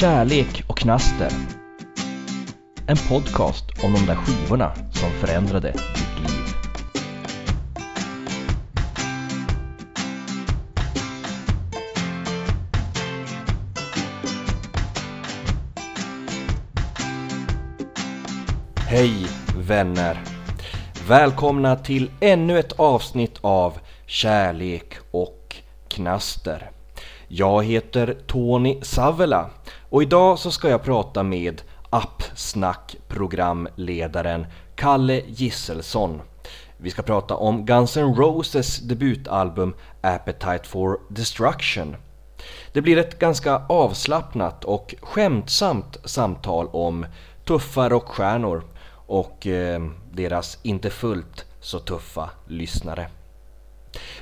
Kärlek och knaster. En podcast om de där skivorna som förändrade ditt liv. Hej vänner! Välkomna till ännu ett avsnitt av Kärlek och knaster. Jag heter Tony Savela och idag så ska jag prata med Appsnack-programledaren Kalle Gisselsson. Vi ska prata om Guns N' Roses debutalbum Appetite for Destruction. Det blir ett ganska avslappnat och skämtsamt samtal om tuffa rockstjärnor och eh, deras inte fullt så tuffa lyssnare.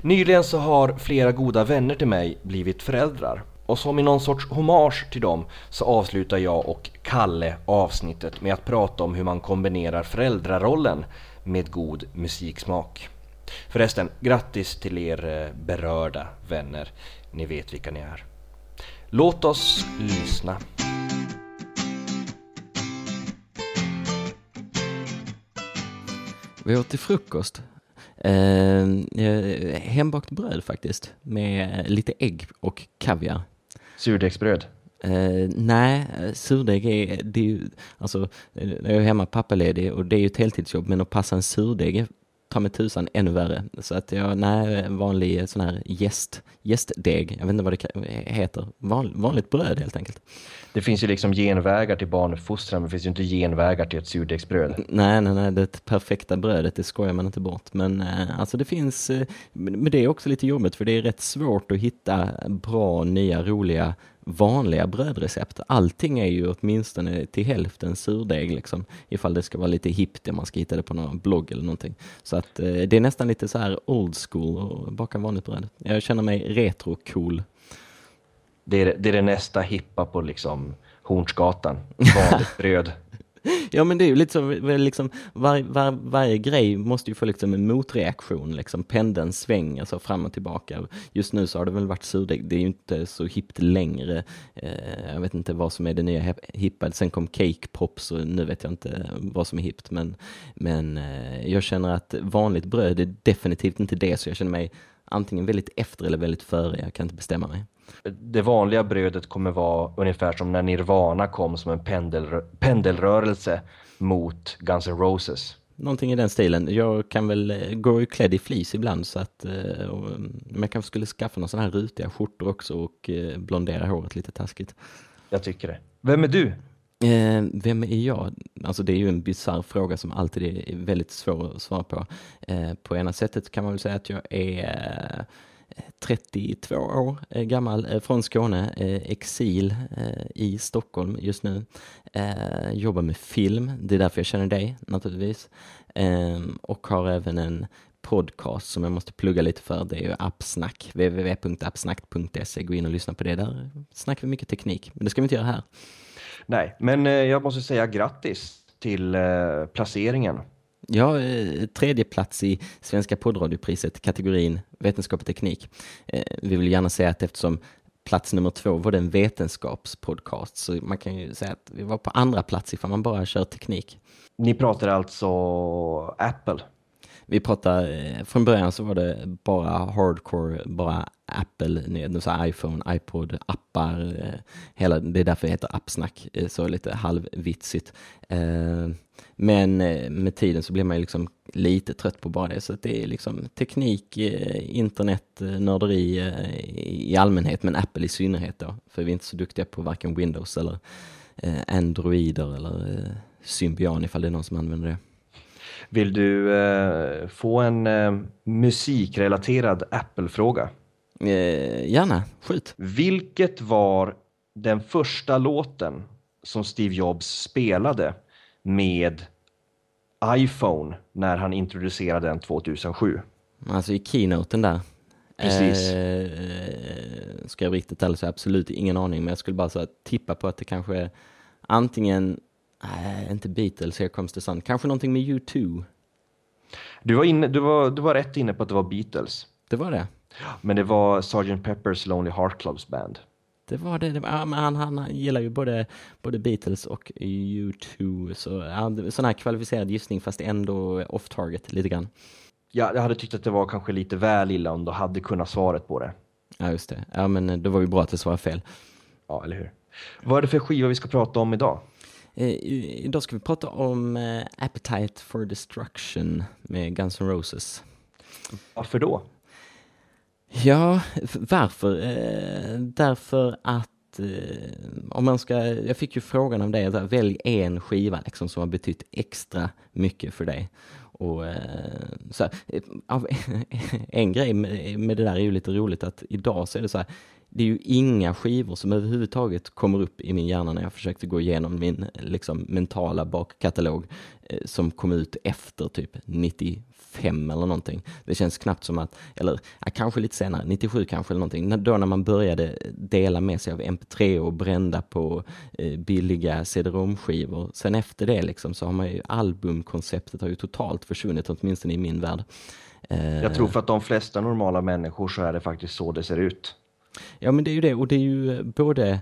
Nyligen så har flera goda vänner till mig blivit föräldrar och som i någon sorts hommage till dem så avslutar jag och Kalle avsnittet med att prata om hur man kombinerar föräldrarollen med god musiksmak. Förresten, grattis till er eh, berörda vänner. Ni vet vilka ni är. Låt oss lyssna. Vi åt till frukost. Eh, eh hembakt bröd faktiskt, med lite ägg och kaviar. Surdegsbröd? Uh, eh, nej, eh, surdeg är, det är ju, alltså, eh, jag är hemma pappaledig och det är ju ett heltidsjobb, men att passa en surdeg ta med tusan ännu värre. Så att jag, nej, vanlig sån här gäst, gästdeg, jag vet inte vad det heter, Van, vanligt bröd helt enkelt. Det finns ju liksom genvägar till barnfostran, men det finns ju inte genvägar till ett surdegsbröd. Nej, nej, nej, det perfekta brödet, det skojar man inte bort. Men eh, alltså det finns, eh, men det är också lite jobbigt för det är rätt svårt att hitta bra, nya, roliga vanliga brödrecept. Allting är ju åtminstone till hälften surdeg liksom, ifall det ska vara lite hippt om man ska hitta det på någon blogg eller någonting. Så att eh, det är nästan lite så här old school att baka vanligt bröd. Jag känner mig retro-cool. Det är, det är det nästa hippa på liksom Hornsgatan, vanligt bröd. Ja men det är ju lite så, liksom, var, var, varje grej måste ju få liksom en motreaktion, liksom pendeln svänger så fram och tillbaka. Just nu så har det väl varit surdeg, det är ju inte så hippt längre. Eh, jag vet inte vad som är det nya hippa, sen kom cake pops och nu vet jag inte vad som är hippt. Men, men eh, jag känner att vanligt bröd är definitivt inte det, så jag känner mig antingen väldigt efter eller väldigt före, jag kan inte bestämma mig det vanliga brödet kommer vara ungefär som när Nirvana kom som en pendel, pendelrörelse mot Guns N' Roses. Någonting i den stilen. Jag kan väl eh, gå klädd i flis ibland så att eh, och, mm, kanske skulle skaffa några sådana här rutiga skjortor också och eh, blondera håret lite taskigt. Jag tycker det. Vem är du? Eh, vem är jag? Alltså det är ju en bizarr fråga som alltid är väldigt svår att svara på. Eh, på ena sättet kan man väl säga att jag är eh, 32 år eh, gammal, eh, från Skåne, eh, exil eh, i Stockholm just nu. Jobbar med film, det är därför jag känner dig naturligtvis. Ehm, och har även en podcast som jag måste plugga lite för. Det är ju Appsnack, www.appsnack.se. Gå in och lyssna på det. Där snackar vi mycket teknik, men det ska vi inte göra här. Nej, men jag måste säga grattis till placeringen Ja, eh, tredje plats i Svenska poddradiopriset, kategorin vetenskap och teknik. Eh, vi vill gärna säga att eftersom plats nummer två var det en vetenskapspodcast, så man kan ju säga att vi var på andra plats ifall man bara kör teknik. Ni pratar alltså Apple? Vi pratar, eh, från början så var det bara hardcore, bara Apple, så iPhone, iPod, appar, eh, hela, det är därför det heter appsnack, eh, så lite halvvitsigt. Men med tiden så blir man ju liksom lite trött på bara det, så det är liksom teknik, internet, nörderi i allmänhet, men Apple i synnerhet då, för vi är inte så duktiga på varken Windows eller Androider eller Symbian ifall det är någon som använder det. Vill du eh, få en eh, musikrelaterad Apple-fråga? Eh, gärna, skjut. Vilket var den första låten som Steve Jobs spelade med iPhone när han introducerade den 2007? Alltså i keynoten där. Precis. Eh, ska jag riktigt ärligt säga absolut ingen aning, men jag skulle bara så tippa på att det kanske är antingen Nej, inte Beatles, Here comes the sun. Kanske någonting med U2. Du var, inne, du, var, du var rätt inne på att det var Beatles. Det var det? Men det var Sgt. Pepper's Lonely Heart Clubs Band. Det var det. det var, han, han, han gillar ju både, både Beatles och U2. Så ja, sån här kvalificerad gissning fast ändå off target lite grann. Ja, jag hade tyckt att det var kanske lite väl illa om du hade kunnat svaret på det. Ja, just det. Ja, men det var ju bra att det svarade fel. Ja, eller hur. Vad är det för skiva vi ska prata om idag? Eh, idag ska vi prata om eh, Appetite for Destruction med Guns N' Roses. Varför då? Ja, varför? Eh, därför att om man ska, jag fick ju frågan om det, välj en skiva liksom, som har betytt extra mycket för dig. Och, så här, en grej med, med det där är ju lite roligt att idag så är det så här, det är ju inga skivor som överhuvudtaget kommer upp i min hjärna när jag försökte gå igenom min liksom, mentala bakkatalog eh, som kom ut efter typ 95 eller någonting. Det känns knappt som att, eller ja, kanske lite senare, 97 kanske eller någonting, då när man började dela med sig av MP3 och brända på eh, billiga CD-ROM-skivor. Sen efter det liksom så har man ju albumkonceptet har ju totalt försvunnit, åtminstone i min värld. Eh, jag tror för att de flesta normala människor så är det faktiskt så det ser ut. Ja men det är ju det och det är ju eh, både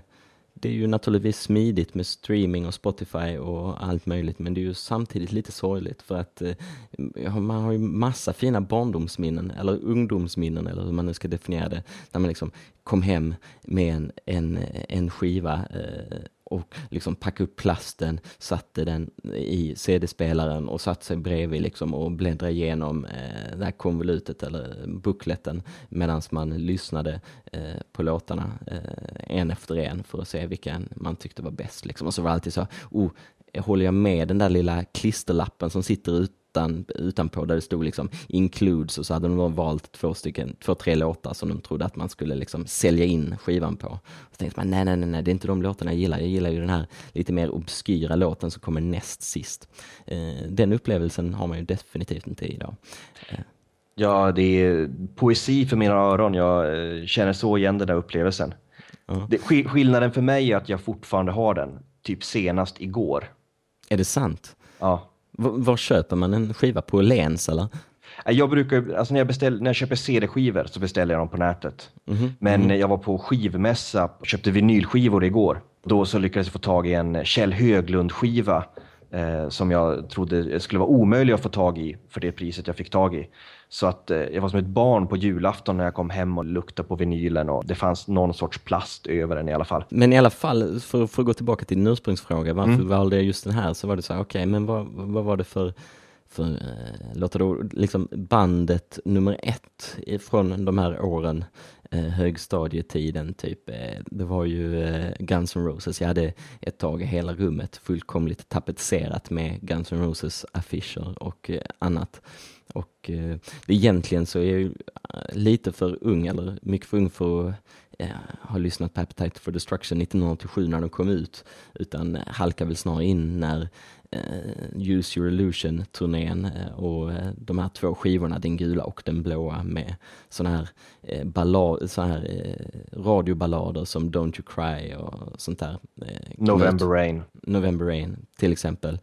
det är ju naturligtvis smidigt med streaming och Spotify och allt möjligt men det är ju samtidigt lite sorgligt för att eh, man har ju massa fina barndomsminnen eller ungdomsminnen eller hur man nu ska definiera det. När man liksom kom hem med en, en, en skiva eh, och liksom packade upp plasten, satte den i CD-spelaren och satte sig bredvid liksom och bläddrade igenom eh, det här konvolutet eller bukletten medan man lyssnade eh, på låtarna eh, en efter en för att se vilken man tyckte var bäst. Liksom. Och så var det alltid så, oh, håller jag med den där lilla klisterlappen som sitter ut utan, utanpå där det stod liksom includes och så hade de valt två stycken, två, tre låtar som de trodde att man skulle liksom sälja in skivan på. Så tänkte man, nej, nej, nej, det är inte de låtarna jag gillar. Jag gillar ju den här lite mer obskyra låten som kommer näst sist. Eh, den upplevelsen har man ju definitivt inte idag. Eh. Ja, det är poesi för mina öron. Jag eh, känner så igen den där upplevelsen. Uh -huh. det, skillnaden för mig är att jag fortfarande har den, typ senast igår. Är det sant? Ja. Var köper man en skiva? På Lens eller? Jag brukar, alltså när jag, beställ, när jag köper CD-skivor så beställer jag dem på nätet. Mm. Men mm jag var på skivmässa och köpte vinylskivor igår. Då så lyckades jag få tag i en Kjell Höglund-skiva eh, som jag trodde skulle vara omöjlig att få tag i för det priset jag fick tag i. Så att eh, jag var som ett barn på julafton när jag kom hem och luktade på vinylen och det fanns någon sorts plast över den i alla fall. Men i alla fall, för, för att gå tillbaka till din ursprungsfråga, varför mm. valde jag just den här? Så var det så här, okej, okay, men vad, vad var det för för, eh, låt då liksom bandet nummer ett från de här åren, eh, högstadietiden typ, eh, det var ju eh, Guns N' Roses. Jag hade ett tag hela rummet fullkomligt tapetserat med Guns N' Roses affischer och eh, annat. Och eh, egentligen så är jag ju eh, lite för ung, eller mycket för ung för att eh, ha lyssnat på Appetite for Destruction 1987 när de kom ut, utan halkar väl snarare in när Use Your Illusion-turnén eh, och eh, de här två skivorna, den gula och den blåa med såna här, eh, ballad, såna här eh, radioballader som Don't You Cry och sånt där. Eh, November Rain. November Rain till exempel.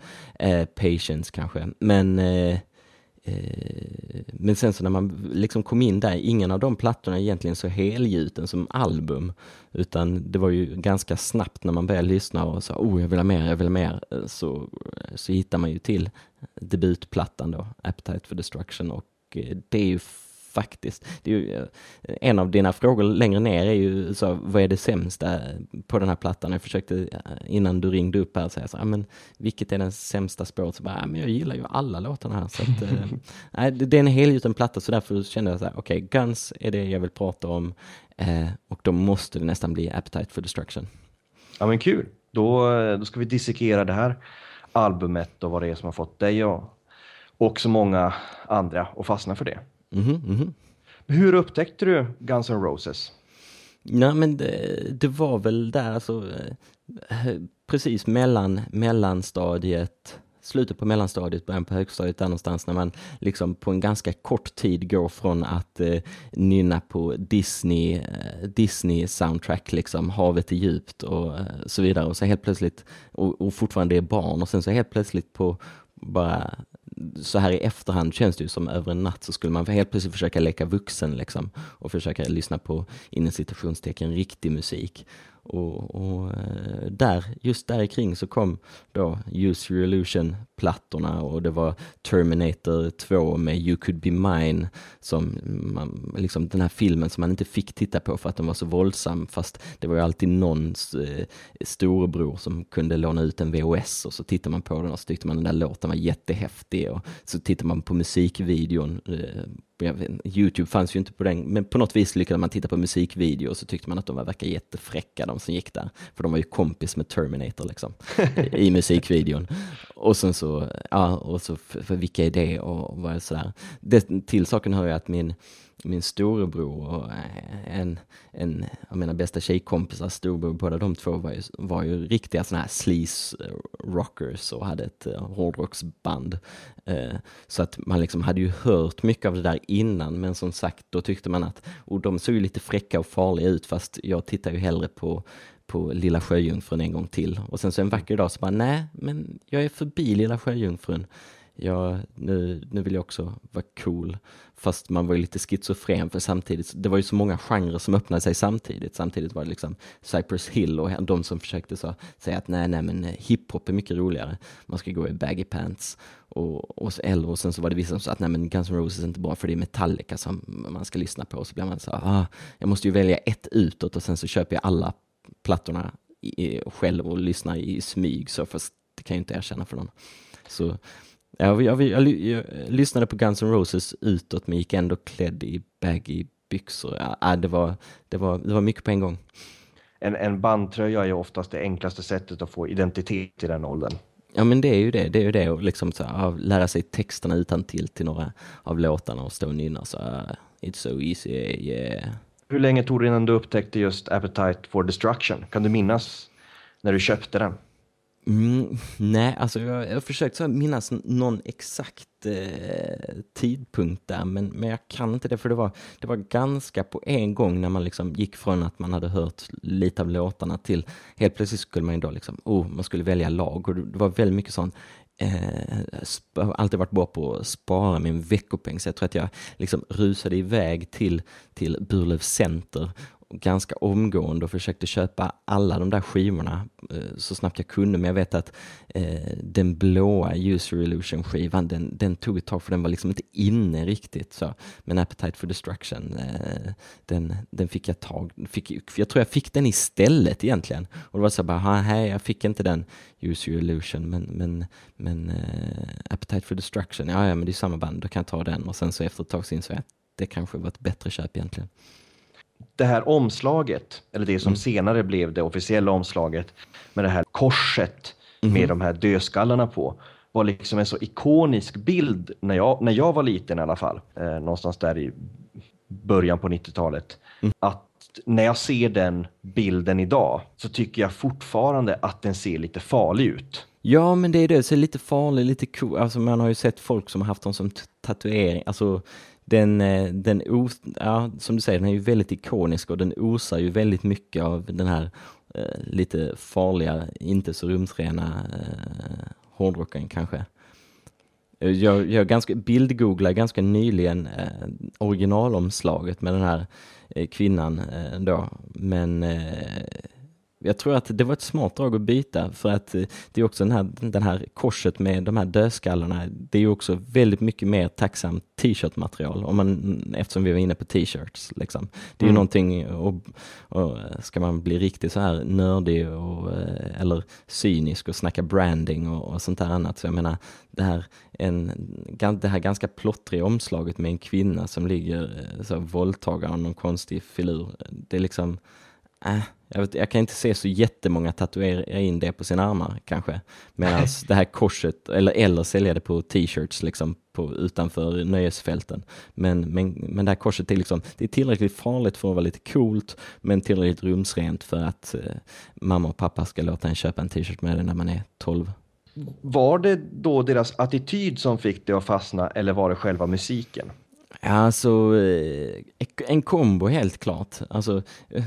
Patience kanske. Men Eh, Eh, men sen så när man liksom kom in där, ingen av de plattorna är egentligen så helgjuten som album. Utan det var ju ganska snabbt när man började lyssna och sa oh jag vill ha mer, jag vill ha mer. Eh, så, så hittar man ju till debutplattan då, Appetite for Destruction. Och eh, det är ju faktiskt. Det är ju, eh, en av dina frågor längre ner är ju så, vad är det sämsta på den här plattan? Jag försökte eh, innan du ringde upp här säga så, ah, men vilket är den sämsta spåret? Så bara, men jag gillar ju alla låtarna här. Så att, eh, det är en helgjuten platta så därför kände jag så här, okej, okay, Guns är det jag vill prata om eh, och då måste det nästan bli Appetite for Destruction. Ja men kul, då, då ska vi dissekera det här albumet och vad det är som har fått dig och, och så många andra att fastna för det. Mm -hmm. Hur upptäckte du Guns N' Roses? Ja, men det, det var väl där, alltså, eh, precis mellan mellanstadiet, slutet på mellanstadiet, början på högstadiet, där någonstans när man liksom på en ganska kort tid går från att eh, nynna på Disney, eh, Disney soundtrack, liksom Havet är djupt och eh, så vidare och så helt plötsligt, och, och fortfarande är barn och sen så helt plötsligt på bara så här i efterhand känns det ju som över en natt så skulle man helt plötsligt försöka leka vuxen liksom och försöka lyssna på inom citationstecken riktig musik. Och, och eh, där, just där kring så kom då Use Your Illusion-plattorna och det var Terminator 2 med You Could Be Mine, som man, liksom den här filmen som man inte fick titta på för att den var så våldsam, fast det var ju alltid någons eh, storebror som kunde låna ut en VHS och så tittade man på den och så tyckte man den där låten var jättehäftig och så tittade man på musikvideon eh, Youtube fanns ju inte på den, men på något vis lyckades man titta på musikvideo och så tyckte man att de var verkar jättefräcka de som gick där. För de var ju kompis med Terminator liksom, i musikvideon. Och sen så, ja, och så för, för vilka är det och vad är sådär. Det, till saken hör jag att min, min storebror och eh, en, en av mina bästa tjejkompisar storebror, båda de två var ju, var ju riktiga sådana här sleaze eh, rockers och hade ett uh, hårdrocksband. Uh, så att man liksom hade ju hört mycket av det där innan, men som sagt, då tyckte man att, och de såg ju lite fräcka och farliga ut, fast jag tittar ju hellre på på Lilla Sjöjungfrun en gång till. Och sen så en vacker dag så bara, nej, men jag är förbi Lilla Sjöjungfrun ja, nu, nu vill jag också vara cool. Fast man var ju lite schizofren för samtidigt, det var ju så många genrer som öppnade sig samtidigt. Samtidigt var det liksom Cypress Hill och de som försökte så, säga att nej, nej, men eh, hiphop är mycket roligare. Man ska gå i baggy pants. Och, och, eller, och sen så var det vissa som sa att nej, men Guns N' Roses är inte bra för det är Metallica som man ska lyssna på. Och så blir man så ah, jag måste ju välja ett utåt och sen så köper jag alla plattorna i, själv och lyssnar i smyg. Så fast det kan jag ju inte erkänna för någon. Så jag, jag, jag, jag, lyssnade på Guns N' Roses utåt men gick ändå klädd i baggy byxor. Ja, det, var, det, var, det var mycket på en gång. En, en bandtröja är oftast det enklaste sättet att få identitet i den åldern. Ja men det är ju det, det är ju det och liksom så, uh, lära sig texterna utan till till några av låtarna och stå och nynna så It's so easy, yeah. Hur länge tog det innan du upptäckte just Appetite for Destruction? Kan du minnas när du köpte den? Mm, nej, alltså jag, jag har försökt minnas någon exakt eh, tidpunkt där, men, men jag kan inte det, för det var, det var ganska på en gång när man liksom gick från att man hade hört lite av låtarna till helt plötsligt skulle man ju då liksom, oh, man skulle välja lag. Och det var väldigt mycket sånt, eh, alltid varit bra på att spara min veckopeng, så jag tror att jag liksom rusade iväg till, till Burlöv Center ganska omgående och försökte köpa alla de där skivorna eh, så snabbt jag kunde. Men jag vet att eh, den blåa User Illusion skivan, den, den tog ett tag för den var liksom inte inne riktigt. Så. Men Appetite for Destruction, eh, den, den fick jag tag fick, Jag tror jag fick den istället egentligen. Och det var så bara, nej jag fick inte den User Illusion, men, men, men eh, Appetite for Destruction, ja, ja men det är samma band, då kan jag ta den. Och sen så efter ett tag så insåg jag att det kanske var ett bättre köp egentligen det här omslaget, eller det som mm. senare blev det officiella omslaget med det här korset mm. med de här dödskallarna på var liksom en så ikonisk bild när jag, när jag var liten i alla fall, eh, någonstans där i början på 90-talet. Mm. Att när jag ser den bilden idag så tycker jag fortfarande att den ser lite farlig ut. Ja, men det är det, det ser lite farlig, lite cool. Alltså man har ju sett folk som har haft dem som tatuering, alltså den, eh, den os, ja, som du säger, den är ju väldigt ikonisk och den osar ju väldigt mycket av den här eh, lite farliga, inte så rumsrena eh, hårdrocken kanske. Eh, jag, jag ganska, bildgooglade ganska nyligen eh, originalomslaget med den här eh, kvinnan eh, då, men eh, jag tror att det var ett smart drag att byta för att eh, det är också den här, den här korset med de här dödskallarna. Det är ju också väldigt mycket mer tacksamt t-shirt-material om man, eftersom vi var inne på t-shirts. Liksom. Det är mm. ju någonting, och, och, ska man bli riktigt så här nördig och, eh, eller cynisk och snacka branding och, och sånt där annat. Så jag menar, det här, en, det här ganska plottriga omslaget med en kvinna som ligger eh, så våldtagare och någon konstig filur. Det är liksom, äh, jag, vet, jag kan inte se så jättemånga tatuera in det på sina armar kanske. Medan det här korset, eller, eller sälja det på t-shirts liksom på, utanför nöjesfälten. Men, men, men det här korset är liksom, det är tillräckligt farligt för att vara lite coolt, men tillräckligt rumsrent för att eh, mamma och pappa ska låta en köpa en t-shirt med det när man är 12. Var det då deras attityd som fick det att fastna eller var det själva musiken? Alltså, eh, en kombo helt klart. Alltså, eh,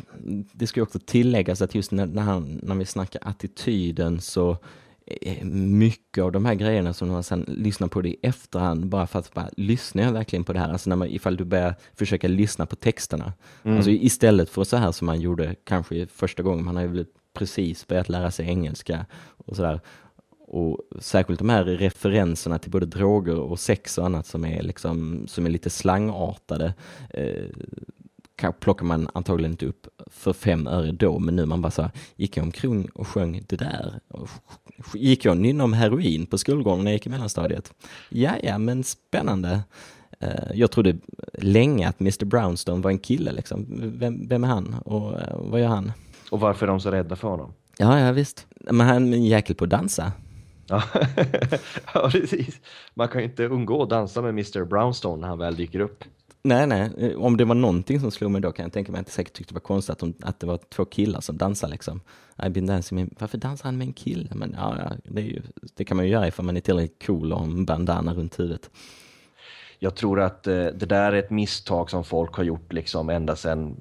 det ska också tilläggas att just när, när, han, när vi snackar attityden så eh, mycket av de här grejerna som man sen lyssnar på det i efterhand, bara för att bara, lyssnar jag verkligen på det här? Alltså när man, ifall du börjar försöka lyssna på texterna. Mm. Alltså istället för så här som man gjorde kanske första gången, man har ju precis börjat lära sig engelska och sådär. Och särskilt de här referenserna till både droger och sex och annat som är, liksom, som är lite slangartade eh, plockar man antagligen inte upp för fem öre då, men nu man bara så här, gick jag omkring och sjöng det där? Gick jag och nynnade om heroin på skolgården när jag gick i mellanstadiet? Ja, ja, men spännande. Eh, jag trodde länge att Mr Brownstone var en kille liksom. Vem, vem är han och eh, vad gör han? Och varför är de så rädda för honom? Ja, ja visst. Men han är en jäkel på att dansa. Ja. ja, precis. Man kan ju inte undgå att dansa med Mr Brownstone när han väl dyker upp. Nej, nej. Om det var någonting som slog mig då kan jag tänka mig att jag säkert tyckte det var konstigt att, de, att det var två killar som dansade liksom. I've been dancing med, varför dansar han med en kille? Men ja, ja det, ju, det, kan man ju göra ifall man är tillräckligt cool och har en bandana runt huvudet. Jag tror att eh, det där är ett misstag som folk har gjort liksom ända sedan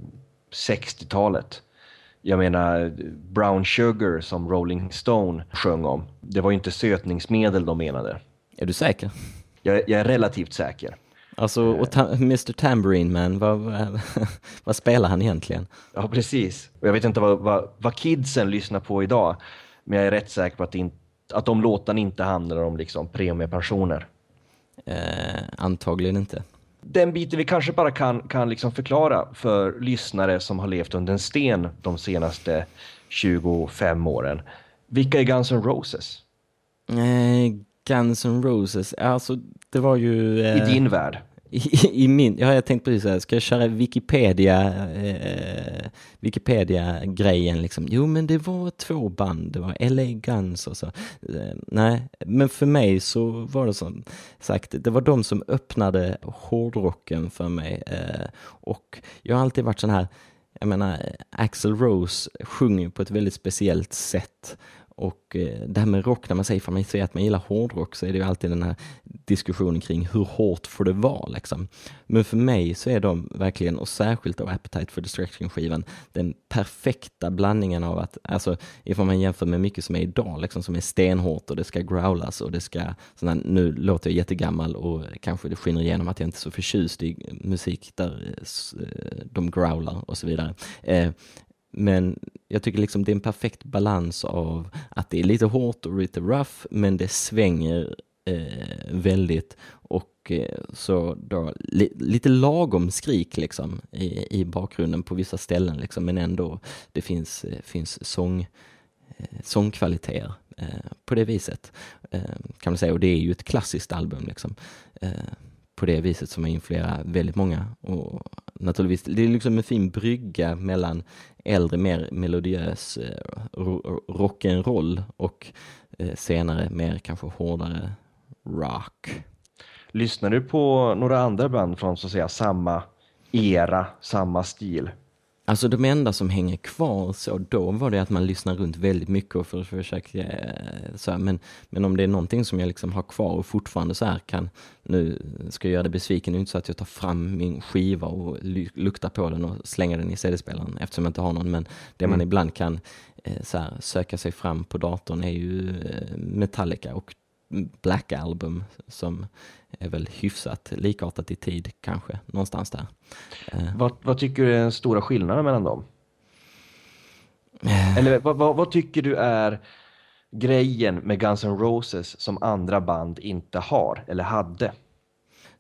60-talet. Jag menar, Brown Sugar som Rolling Stone sjöng om, det var ju inte sötningsmedel de menade. Är du säker? Jag, jag är relativt säker. Alltså, och ta Mr Tambourine Man, vad, vad, vad, spelar han egentligen? Ja, precis. Och jag vet inte vad, vad, vad, kidsen lyssnar på idag, men jag är rätt säker på att, in, att de låtarna inte handlar om liksom premiepensioner. Eh, antagligen inte den biten vi kanske bara kan, kan liksom förklara för lyssnare som har levt under en sten de senaste 25 åren. Vilka är Guns N' Roses? Eh, Guns N' Roses, alltså det var ju... Eh, I din värld? I, i min, ja jag tänkte precis såhär, ska jag köra Wikipedia, eh, Wikipedia-grejen liksom? Jo men det var två band, det var LA Guns och så. Eh, nej, men för mig så var det som sagt, det var de som öppnade hårdrocken för mig. Eh, och jag har alltid varit sån här, jag menar, Axel Rose sjunger på ett väldigt speciellt sätt och eh, det här med rock, när man säger, för man säger att man gillar hårdrock så är det ju alltid den här diskussionen kring hur hårt får det vara liksom. Men för mig så är de verkligen, och särskilt då Appetite for Destruction-skivan, den perfekta blandningen av att, alltså ifall man jämför med mycket som är idag, liksom som är stenhårt och det ska growlas och det ska, sådana, nu låter jag jättegammal och kanske det skiner igenom att jag inte är så förtjust i musik där eh, eh, de growlar och så vidare. Men jag tycker liksom det är en perfekt balans av att det är lite hårt och lite rough, men det svänger eh, väldigt. Och eh, så då li, lite lagom skrik liksom i, i bakgrunden på vissa ställen liksom, men ändå det finns, eh, finns sång, eh, sångkvaliteter eh, på det viset eh, kan man säga. Och det är ju ett klassiskt album liksom eh på det viset som har influerat väldigt många. Och naturligtvis, det är liksom en fin brygga mellan äldre, mer melodiös eh, rock'n'roll och eh, senare mer kanske hårdare rock. Lyssnar du på några andra band från så att säga samma era, samma stil? Alltså de enda som hänger kvar så då var det att man lyssnar runt väldigt mycket och för, försöka eh, så här, men, men om det är någonting som jag liksom har kvar och fortfarande så här kan, nu ska jag göra det besviken, det är inte så att jag tar fram min skiva och luktar på den och slänger den i CD-spelaren eftersom jag inte har någon, men det mm. man ibland kan eh, så här, söka sig fram på datorn är ju eh, Metallica och Black Album som är väl hyfsat likartat i tid kanske, någonstans där. Eh. Vad, vad tycker du är den stora skillnaden mellan dem? Eh. Eller vad, vad, vad, tycker du är grejen med Guns N' Roses som andra band inte har eller hade?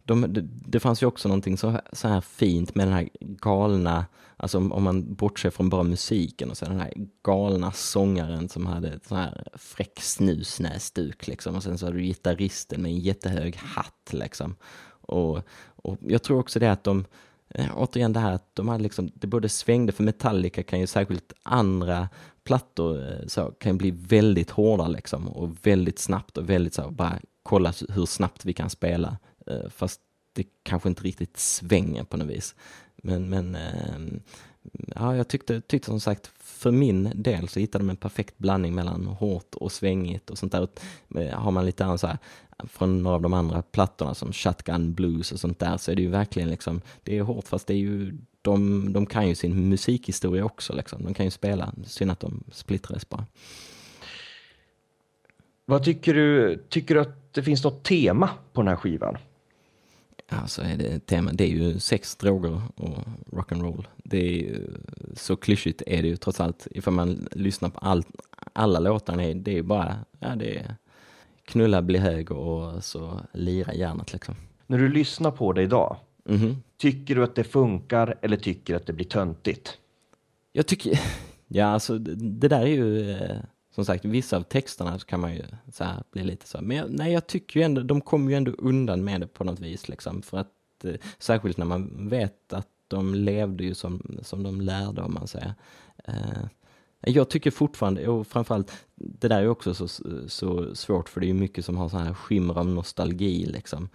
De, det, det fanns ju också någonting så, så här fint med den här galna Alltså om, om man bortser från bara musiken och så den här galna sångaren som hade ett sån här fräck snusnäsduk liksom och sen så hade du gitarristen med en jättehög hatt liksom. Och, och jag tror också det att de, eh, återigen det här att de hade liksom, det både svängde för Metallica kan ju särskilt andra plattor eh, så kan ju bli väldigt hårda liksom och väldigt snabbt och väldigt så här, bara kolla hur snabbt vi kan spela. Eh, fast det kanske inte riktigt svänger på något vis. Men, men ehm, ja, jag tyckte, tyckte som sagt, för min del så hittade de en perfekt blandning mellan hårt och svängigt och sånt där. Eh, har man lite annan så här, från några av de andra plattorna som Shotgun Blues och sånt där så är det ju verkligen liksom, det är hårt fast det är ju, de, de kan ju sin musikhistoria också liksom. De kan ju spela, synd att de splittrades bara. Vad tycker du? Tycker du att det finns något tema på den här skivan? Alltså är det tema, det är ju sex, droger och rock'n'roll. Det är ju, så klyschigt är det ju trots allt. Ifall man lyssnar på allt, alla låtarna, det är ju bara, ja det är knulla, bli hög och så lira järnet liksom. När du lyssnar på det idag, Mhm. tycker du att det funkar eller tycker du att det blir töntigt? Jag tycker, ja alltså det, det där är ju, eh, som sagt, vissa av texterna så kan man ju så här bli lite så, men jag, nej jag tycker ju ändå, de kommer ju ändå undan med det på något vis liksom, för att eh, särskilt när man vet att de levde ju som, som de lärde om man säger. Eh, jag tycker fortfarande, och framförallt, det där är också så, så svårt för det är ju mycket som har så här skimmer av nostalgi liksom.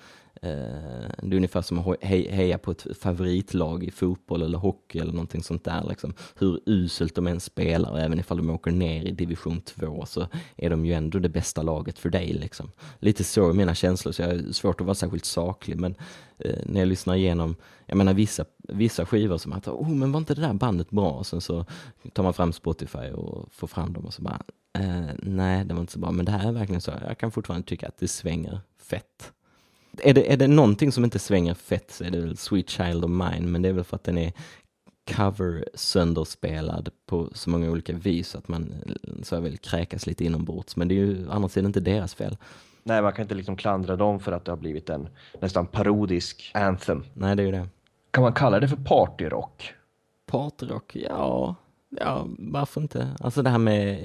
Eh, det är ungefär som att he- heja på ett favoritlag i fotboll eller hockey eller någonting sånt där. Liksom. Hur uselt de än spelar, och även ifall de åker ner i division 2 så är de ju ändå det bästa laget för dig. Liksom. Lite så är mina känslor, så jag har svårt att vara särskilt saklig. Men eh, när jag lyssnar igenom, jag menar vissa, vissa skivor som att, oh men var inte det där bandet bra? Och sen så tar man fram Spotify och får fram dem och så bara, eh, nej det var inte så bra. Men det här är verkligen så, jag kan fortfarande tycka att det svänger fett. Är det, är det någonting som inte svänger fett så är det väl Sweet Child of Mine, men det är väl för att den är cover sönderspelad på så många olika vis att man så jag vill kräkas lite inombords. Men det är ju å andra sidan inte deras fel. Nej, man kan inte liksom klandra dem för att det har blivit en nästan parodisk anthem. Nej, det är ju det. Kan man kalla det för partyrock? Partyrock, ja, ja, varför inte? Alltså det här med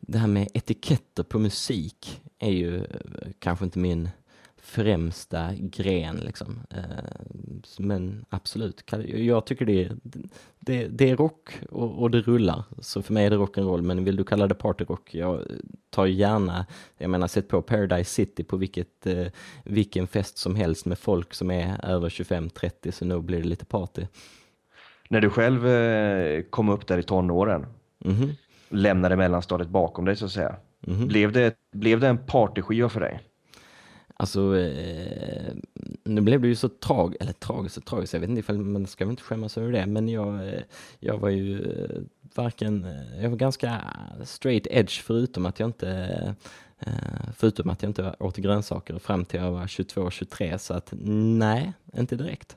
det här med etiketter på musik är ju kanske inte min främsta gren liksom. Men absolut, jag tycker det är, det, det är rock och, och, det rullar. Så för mig är det rock'n'roll, men vill du kalla det partyrock, jag tar gärna, jag menar sätt på Paradise City på vilket, vilken fest som helst med folk som är över 25-30 så nog blir det lite party. När du själv kom upp där i tonåren, mm -hmm. lämnade mellanstadiet bakom dig så att säga, mm -hmm. blev, det, blev det en partyskiva för dig? Alltså, eh, nu blev det ju så trag eller tragiskt och tragiskt, jag vet inte ifall man ska väl inte skämmas över det, men jag, eh, jag var ju eh, varken, eh, jag var ganska straight edge förutom att jag inte eh, förutom att jag inte åt grönsaker fram till jag var 22-23, så att nej, inte direkt.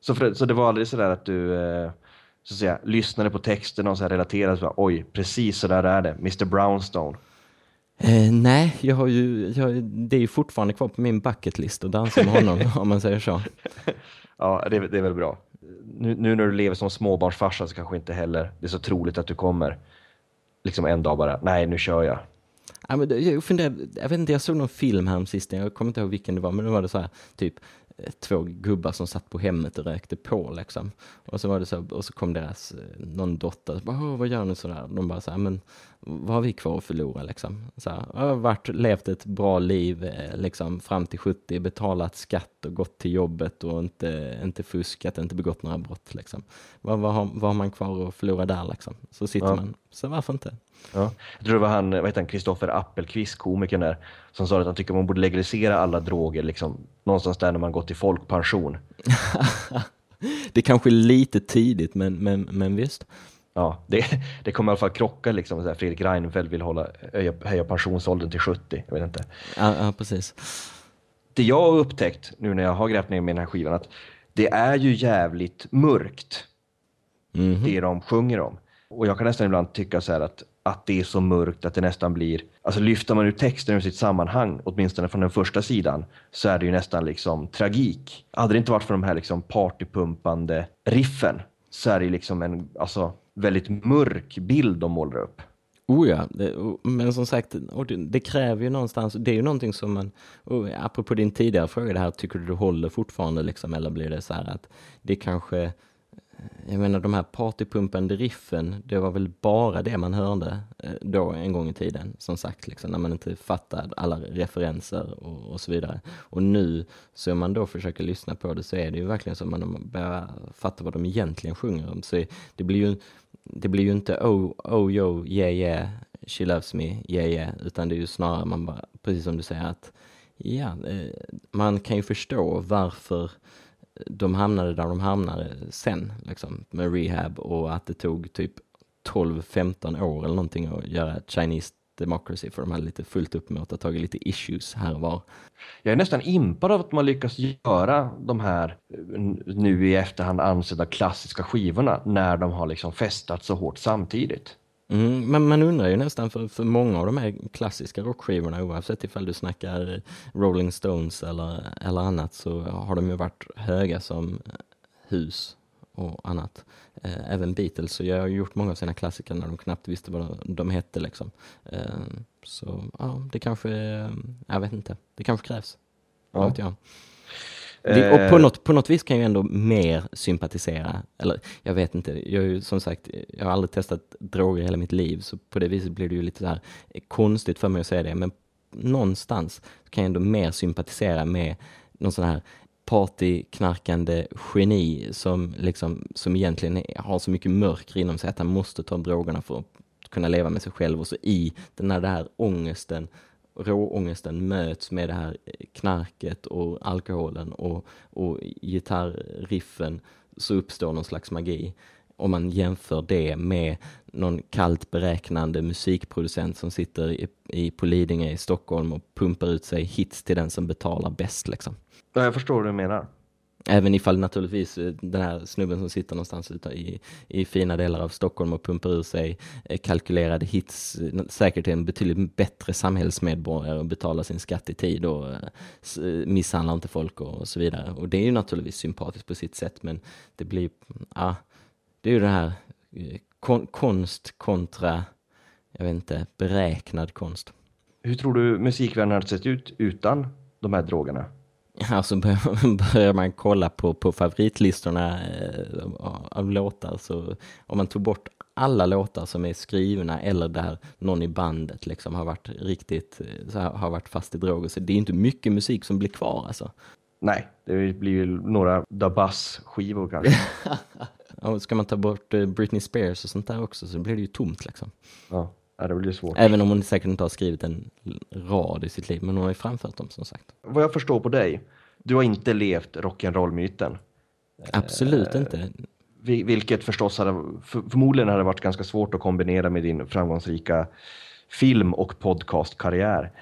Så, för, så det var aldrig sådär att du eh, så att säga, lyssnade på texten och så här relaterade, så bara, oj, precis så där är det, Mr Brownstone. Eh, nej, jag har ju, jag, det är ju fortfarande kvar på min bucketlist att dansa med honom, om man säger så. Ja, det, det är väl bra. Nu, nu, när du lever som småbarnsfarsa så kanske inte heller det är så troligt att du kommer liksom en dag bara, nej nu kör jag. Ja, men jag, funderar, jag vet inte, jag såg någon film här sist, jag kommer inte ihåg vilken det var, men då var det så här, typ två gubbar som satt på hemmet och rökte på liksom. Och så var det så, och så kom deras, någon dotter, och bara, vad gör ni sådär? De bara så här, men vad har vi kvar att förlora liksom? Så här, jag har varit, levt ett bra liv liksom fram till 70, betalat skatt och gått till jobbet och inte, inte fuskat, inte begått några brott liksom. Vad, vad, har, vad har man kvar att förlora där liksom? Så sitter ja. man, så varför inte? Ja. Jag tror det var han, vad heter han, Kristoffer Appelqvist, komikern där, som sa att han tycker man borde legalisera alla droger, liksom, någonstans där när man gått i folkpension. det är kanske är lite tidigt, men, men, men visst. Ja, det, det kommer i alla fall krocka liksom, så här, Fredrik Reinfeldt vill hålla, höja, höja pensionsåldern till 70, jag vet inte. Ja, ja, precis. Det jag har upptäckt nu när jag har grävt ner med den här skivan, att det är ju jävligt mörkt, mm -hmm. det de sjunger om. Och jag kan nästan ibland tycka så här att, att det är så mörkt att det nästan blir, alltså lyfter man ut texten ur sitt sammanhang, åtminstone från den första sidan, så är det ju nästan liksom tragik. Hade det inte varit för de här liksom partypumpande riffen så är det liksom en alltså, väldigt mörk bild de målar upp. Oh ja, det, oh, men som sagt, det, kräver ju någonstans, det är ju någonting som man, oh, apropå din tidigare fråga det här, tycker du du håller fortfarande liksom, eller blir det så här att det kanske Eh, jag menar de här partypumpande riffen, det var väl bara det man hörde eh, då en gång i tiden, som sagt, liksom, när man inte fattade alla referenser och, och så vidare. Och nu, så om man då försöker lyssna på det så är det ju verkligen som att man börjar fatta vad de egentligen sjunger om. Så det blir ju, det blir ju inte oh, oh yo, yeah yeah, she loves me, yeah yeah, utan det är ju snarare man bara, precis som du säger att, ja, eh, man kan ju förstå varför de hamnade där de hamnade sen, liksom, med rehab och att det tog typ 12-15 år eller någonting att göra Chinese Democracy för de hade lite fullt upp med att ta tag i lite issues här och var. Jag är nästan impad av att man lyckas göra de här eh, nu i efterhand ansedda klassiska skivorna när de har liksom festat så hårt samtidigt. Mm, men man undrar ju nästan för, för många av de här klassiska rockskivorna oavsett ifall du snackar Rolling Stones eller, eller annat så har de ju varit höga som hus och annat. Eh, även Beatles så jag har gjort många av sina klassiker när de knappt visste vad de hette liksom. Eh, så ja, det kanske, jag vet inte, det kanske krävs. Ja. Vet jag. Eh, det, och på något, på något vis kan jag ändå mer sympatisera, eller jag vet inte, jag har ju som sagt, jag har aldrig testat droger i hela mitt liv, så på det viset blir det ju lite så här konstigt för mig att säga det, men någonstans kan jag ändå mer sympatisera med någon sån här partyknarkande geni som, liksom, som egentligen har så mycket mörker inom sig att han måste ta drogerna för att kunna leva med sig själv och så i den här, den här ångesten råångesten möts med det här eh, knarket och alkoholen och, och gitarriffen så uppstår någon slags magi. Om man jämför det med någon kallt beräknande musikproducent som sitter i, i, på Lidingö i Stockholm och pumpar ut sig hits till den som betalar bäst. Liksom. Ja, jag förstår vad du menar. Även ifall naturligtvis eh, den här snubben som sitter någonstans ute i, i fina delar av Stockholm och pumpar ur sig eh, kalkylerade hits, eh, säkert är en betydligt bättre samhällsmedborgare och betalar sin skatt i tid och misshandlar inte folk och så vidare. Och det är ju naturligtvis sympatiskt på sitt sätt, men det blir, ja, det är ju det här kon konst kontra, jag vet inte, beräknad konst. Hur tror du musikvärlden hade sett ut utan de här drogerna? Alltså börjar man kolla på, på favoritlistorna eh, av låtar så om man tog bort alla låtar som är skrivna eller där någon i bandet liksom har varit riktigt, eh, så här, har varit fast i droger. Så det är inte mycket musik som blir kvar alltså. Nej, det blir ju några Dabas-skivor kanske. och ska man ta bort eh, Britney Spears och sånt där också så blir det ju tomt liksom. Ja. Ja, det blir svårt. Även om hon säkert inte har skrivit en rad i sitt liv, men hon har ju framfört dem som sagt. Vad jag förstår på dig, du har inte levt rock'n'roll-myten. Absolut eh, inte. Vilket förstås hade, förmodligen hade varit ganska svårt att kombinera med din framgångsrika film och podcastkarriär.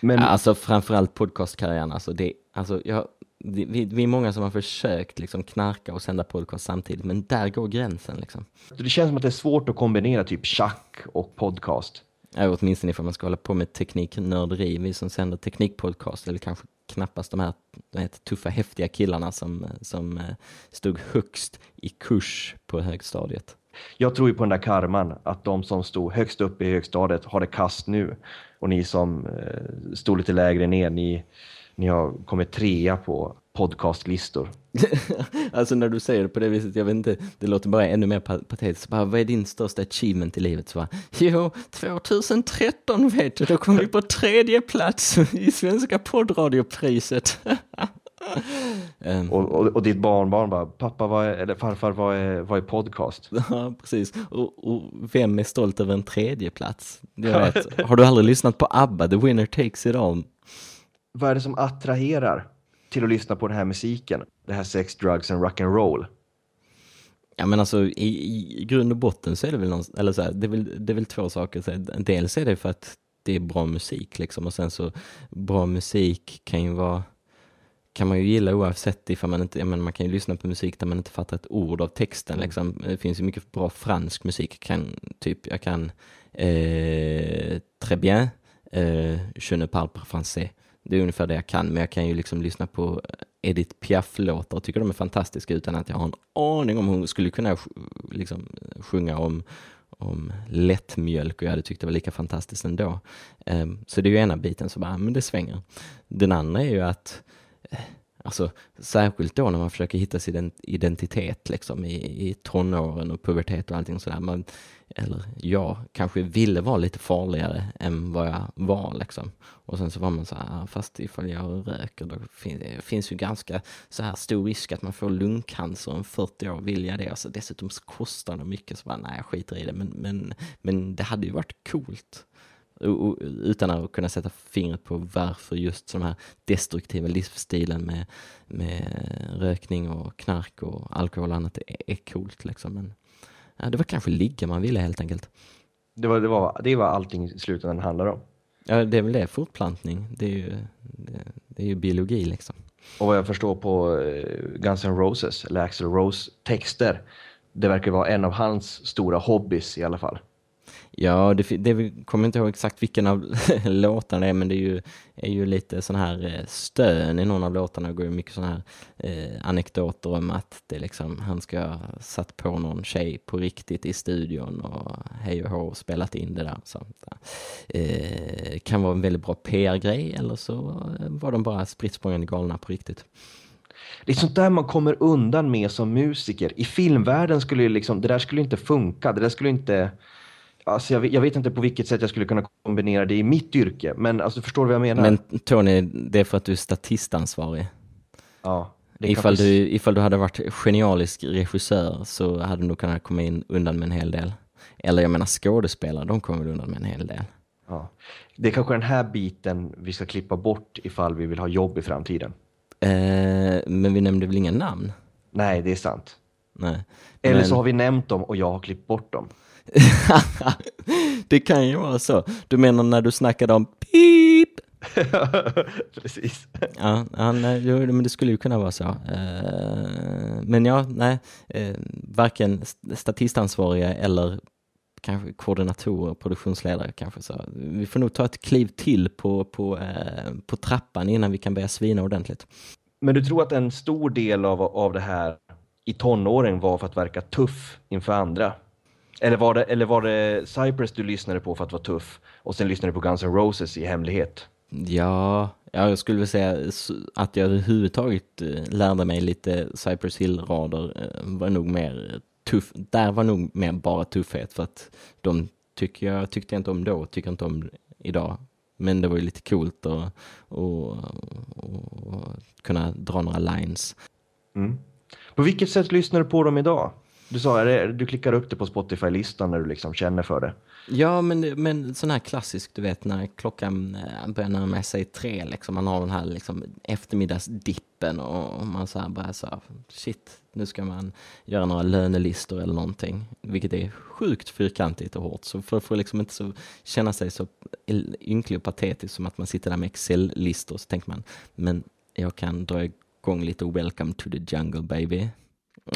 Men... Alltså framförallt podcastkarriären, alltså det, alltså jag vi, vi är många som har försökt liksom knarka och sända podcast samtidigt, men där går gränsen. Liksom. Det känns som att det är svårt att kombinera typ schack och podcast. Ja, åtminstone ifall man ska hålla på med tekniknörderi. Vi som sänder teknikpodcast, eller kanske knappast de här, de här tuffa, häftiga killarna som, som eh, stod högst i kurs på högstadiet. Jag tror ju på den där karman, att de som stod högst upp i högstadiet har det kast nu. Och ni som eh, stod lite lägre ner, ni ni har kommit trea på podcastlistor. alltså när du säger det på det viset, jag vet inte, det låter bara ännu mer patetiskt. Bara, vad är din största achievement i livet? Så bara, jo, 2013 vet du, då kom vi på tredje plats i Svenska poddradiopriset. um, och, och, och, ditt barnbarn bara, pappa vad är, eller farfar vad är, vad är podcast? Ja, precis. Och, och, vem är stolt över en tredje plats? Jag vet. Har du aldrig lyssnat på ABBA, The Winner Takes It All? Vad är det som attraherar till att lyssna på den här musiken? Det här sex, drugs and rock and roll. Ja men alltså i, i grund och botten så är det väl, någon, eller så här, det, är väl, det är väl två saker. Så dels är det för att det är bra musik liksom och sen så bra musik kan ju vara kan man ju gilla oavsett ifall man inte, men man kan ju lyssna på musik där man inte fattar ett ord av texten mm. liksom. Det finns ju mycket bra fransk musik, kan, typ jag kan eh, très bien, eh, je ne parle pas français. Det är ungefär det jag kan, men jag kan ju liksom lyssna på eh, Edith Piaf-låtar och tycker de är fantastiska utan att jag har en aning om hon skulle kunna liksom sjunga om, om lättmjölk och jag hade tyckt det var lika fantastiskt ändå. Um, så det är ju ena biten som bara, ah, men det svänger. Den andra är ju att eh, Alltså, särskilt då när man försöker hitta sin identitet liksom, i, i tonåren och pubertet och allting sådär. Man, eller jag kanske ville vara lite farligare än vad jag var liksom. Och sen så var man så här, fast ifall jag röker då finns det finns ju ganska så här stor risk att man får lungcancer om 40 år, vill jag det? Alltså, dessutom så kostar det mycket, så bara, nej jag skiter i det. Men, men, men det hade ju varit coolt utan att kunna sätta fingret på varför just den här destruktiva livsstilen med, med rökning och knark och alkohol och annat är, är coolt liksom. Men ja, det var kanske ligga man ville helt enkelt. Det var, det var, det var allting i slutändan handlar om. Ja, det är väl det, fortplantning. Det är ju, det, det är ju biologi liksom. Och vad jag förstår på eh, Guns N' Roses, eller Axl Rose texter, det verkar vara en av hans stora hobbys i alla fall. Ja, det, det vi kommer inte ihåg exakt vilken av låtarna det är, men det är ju, är ju lite sån här eh, stön i någon av låtarna. Det går ju mycket sån här eh, anekdoter om att det liksom, han ska ha satt på någon tjej på riktigt i studion och hej och hå spelat in det där. Så, eh, kan vara en väldigt bra PR-grej eller så eh, var de bara spritt galna på riktigt. Det är sånt där man kommer undan med som musiker. I filmvärlden skulle liksom, det där skulle inte funka. Det där skulle inte Alltså jag, jag, vet inte på vilket sätt jag skulle kunna kombinera det i mitt yrke, men alltså, förstår du vad jag menar? Men Tony, det är för att du är statistansvarig. Ja. Ifall du, ifall du hade varit genialisk regissör så hade du nog kunnat komma in undan med en hel del. Eller jag menar skådespelare, de kommer undan med en hel del. Ja. Det är kanske den här biten vi ska klippa bort ifall vi vill ha jobb i framtiden. Eh, men vi nämnde väl inga namn? Nej, det är sant. Nej. Eller men... så har vi nämnt dem och jag har klippt bort dem. det kan ju vara så. Du menar när du snackade om pip? Precis. Ja, ja nej, men det skulle ju kunna vara så. Uh, men ja, nej, uh, varken statistansvariga eller kanske koordinatorer, produktionsledare kanske så. Vi får nog ta ett kliv till på, på, uh, på trappan innan vi kan börja svina ordentligt. Men du tror att en stor del av, av det här i tonåren var för att verka tuff inför andra? Eller var, det, eller var det Cypress du lyssnade på för att vara tuff och sen lyssnade på Guns N' Roses i hemlighet? Ja, ja jag skulle vilja säga att jag överhuvudtaget eh, lärde mig lite Cypress Hill-rader eh, var nog mer tuff. Där var nog mer bara tuffhet för att de tycker jag tyckte jag inte om då, tycker inte om idag. Men det var ju lite coolt att och, och, kunna dra några lines. Mm. På vilket sätt lyssnar du på dem idag? Du sa att du klickar upp det på Spotify-listan när du liksom känner för det. Ja, men, men sån här klassisk, du vet när klockan eh, börjar närma sig tre, liksom, man har den här liksom, eftermiddagsdippen och man så här bara så här, shit, nu ska man göra några lönelistor eller någonting, vilket är sjukt fyrkantigt och hårt. Så för att liksom inte så, känna sig så ynklig och patetisk som att man sitter där med Excel-listor så tänker man, men jag kan dra igång lite Welcome to the jungle baby.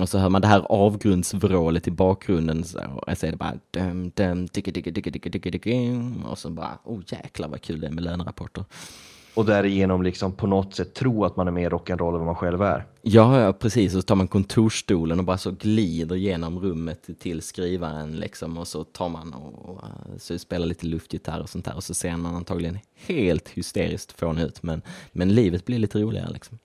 Och så hör man det här avgrundsvrålet i bakgrunden. Så, och jag säger det bara dum, dum, dicka, dicka, dicka, dicka, dicka, dicka, Och så bara, oh jäklar vad kul det är med lönerapporter. Och därigenom liksom på något sätt tro att man är mer rock'n'roll än vad man själv är. Ja, ja, precis. Och så tar man kontorstolen och bara så glider genom rummet till skrivaren liksom. Och så tar man och, och så spelar lite luftgitarr och sånt där. Och så ser man antagligen helt hysteriskt fånig ut. Men, men livet blir lite roligare liksom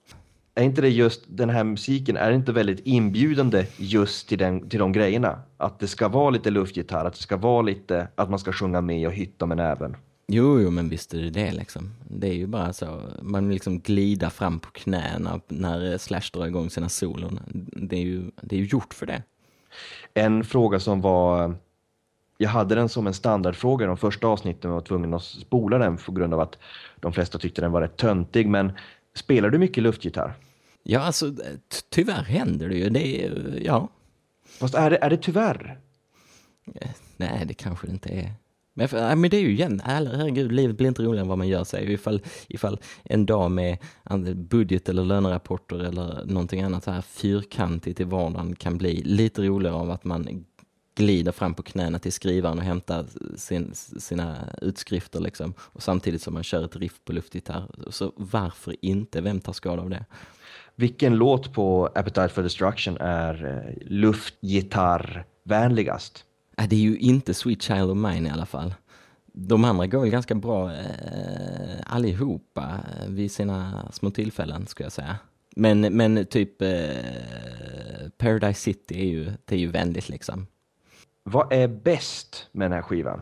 är inte det just den här musiken, är inte väldigt inbjudande just till, den, till de grejerna? Att det ska vara lite luftgitarr, att det ska vara lite, att man ska sjunga med och hytta med näven. Jo, jo, men visst är det det liksom. Det är ju bara så, man vill liksom glida fram på knäna när Slash drar igång sina solon. Det är ju, det är ju gjort för det. En fråga som var, jag hade den som en standardfråga i de första avsnitten och var tvungen att spola den på grund av att de flesta tyckte den var rätt töntig, men spelar du mycket luftgitarr? Ja, alltså tyvärr händer det ju. Det är, ja. Fast är det, är det tyvärr? Eh, nej, det kanske det inte är. Men, för, men det är ju igen, herregud, livet blir inte roligare än vad man gör sig. Ifall, ifall en dag med budget eller lönerapporter eller någonting annat så här fyrkantigt i vardagen kan bli lite roligare av att man glider fram på knäna till skrivaren och hämtar sin, sina utskrifter liksom. Och samtidigt som man kör ett riff på luftgitarr. Så varför inte? Vem tar skada av det? Vilken låt på Appetite for Destruction är eh, luftgitarrvänligast? Det är ju inte Sweet Child of Mine i alla fall. De andra går ju ganska bra eh, allihopa eh, vid sina små tillfällen, skulle jag säga. Men, men typ eh, Paradise City är ju, det är ju vänligt liksom. Vad är bäst med den här skivan?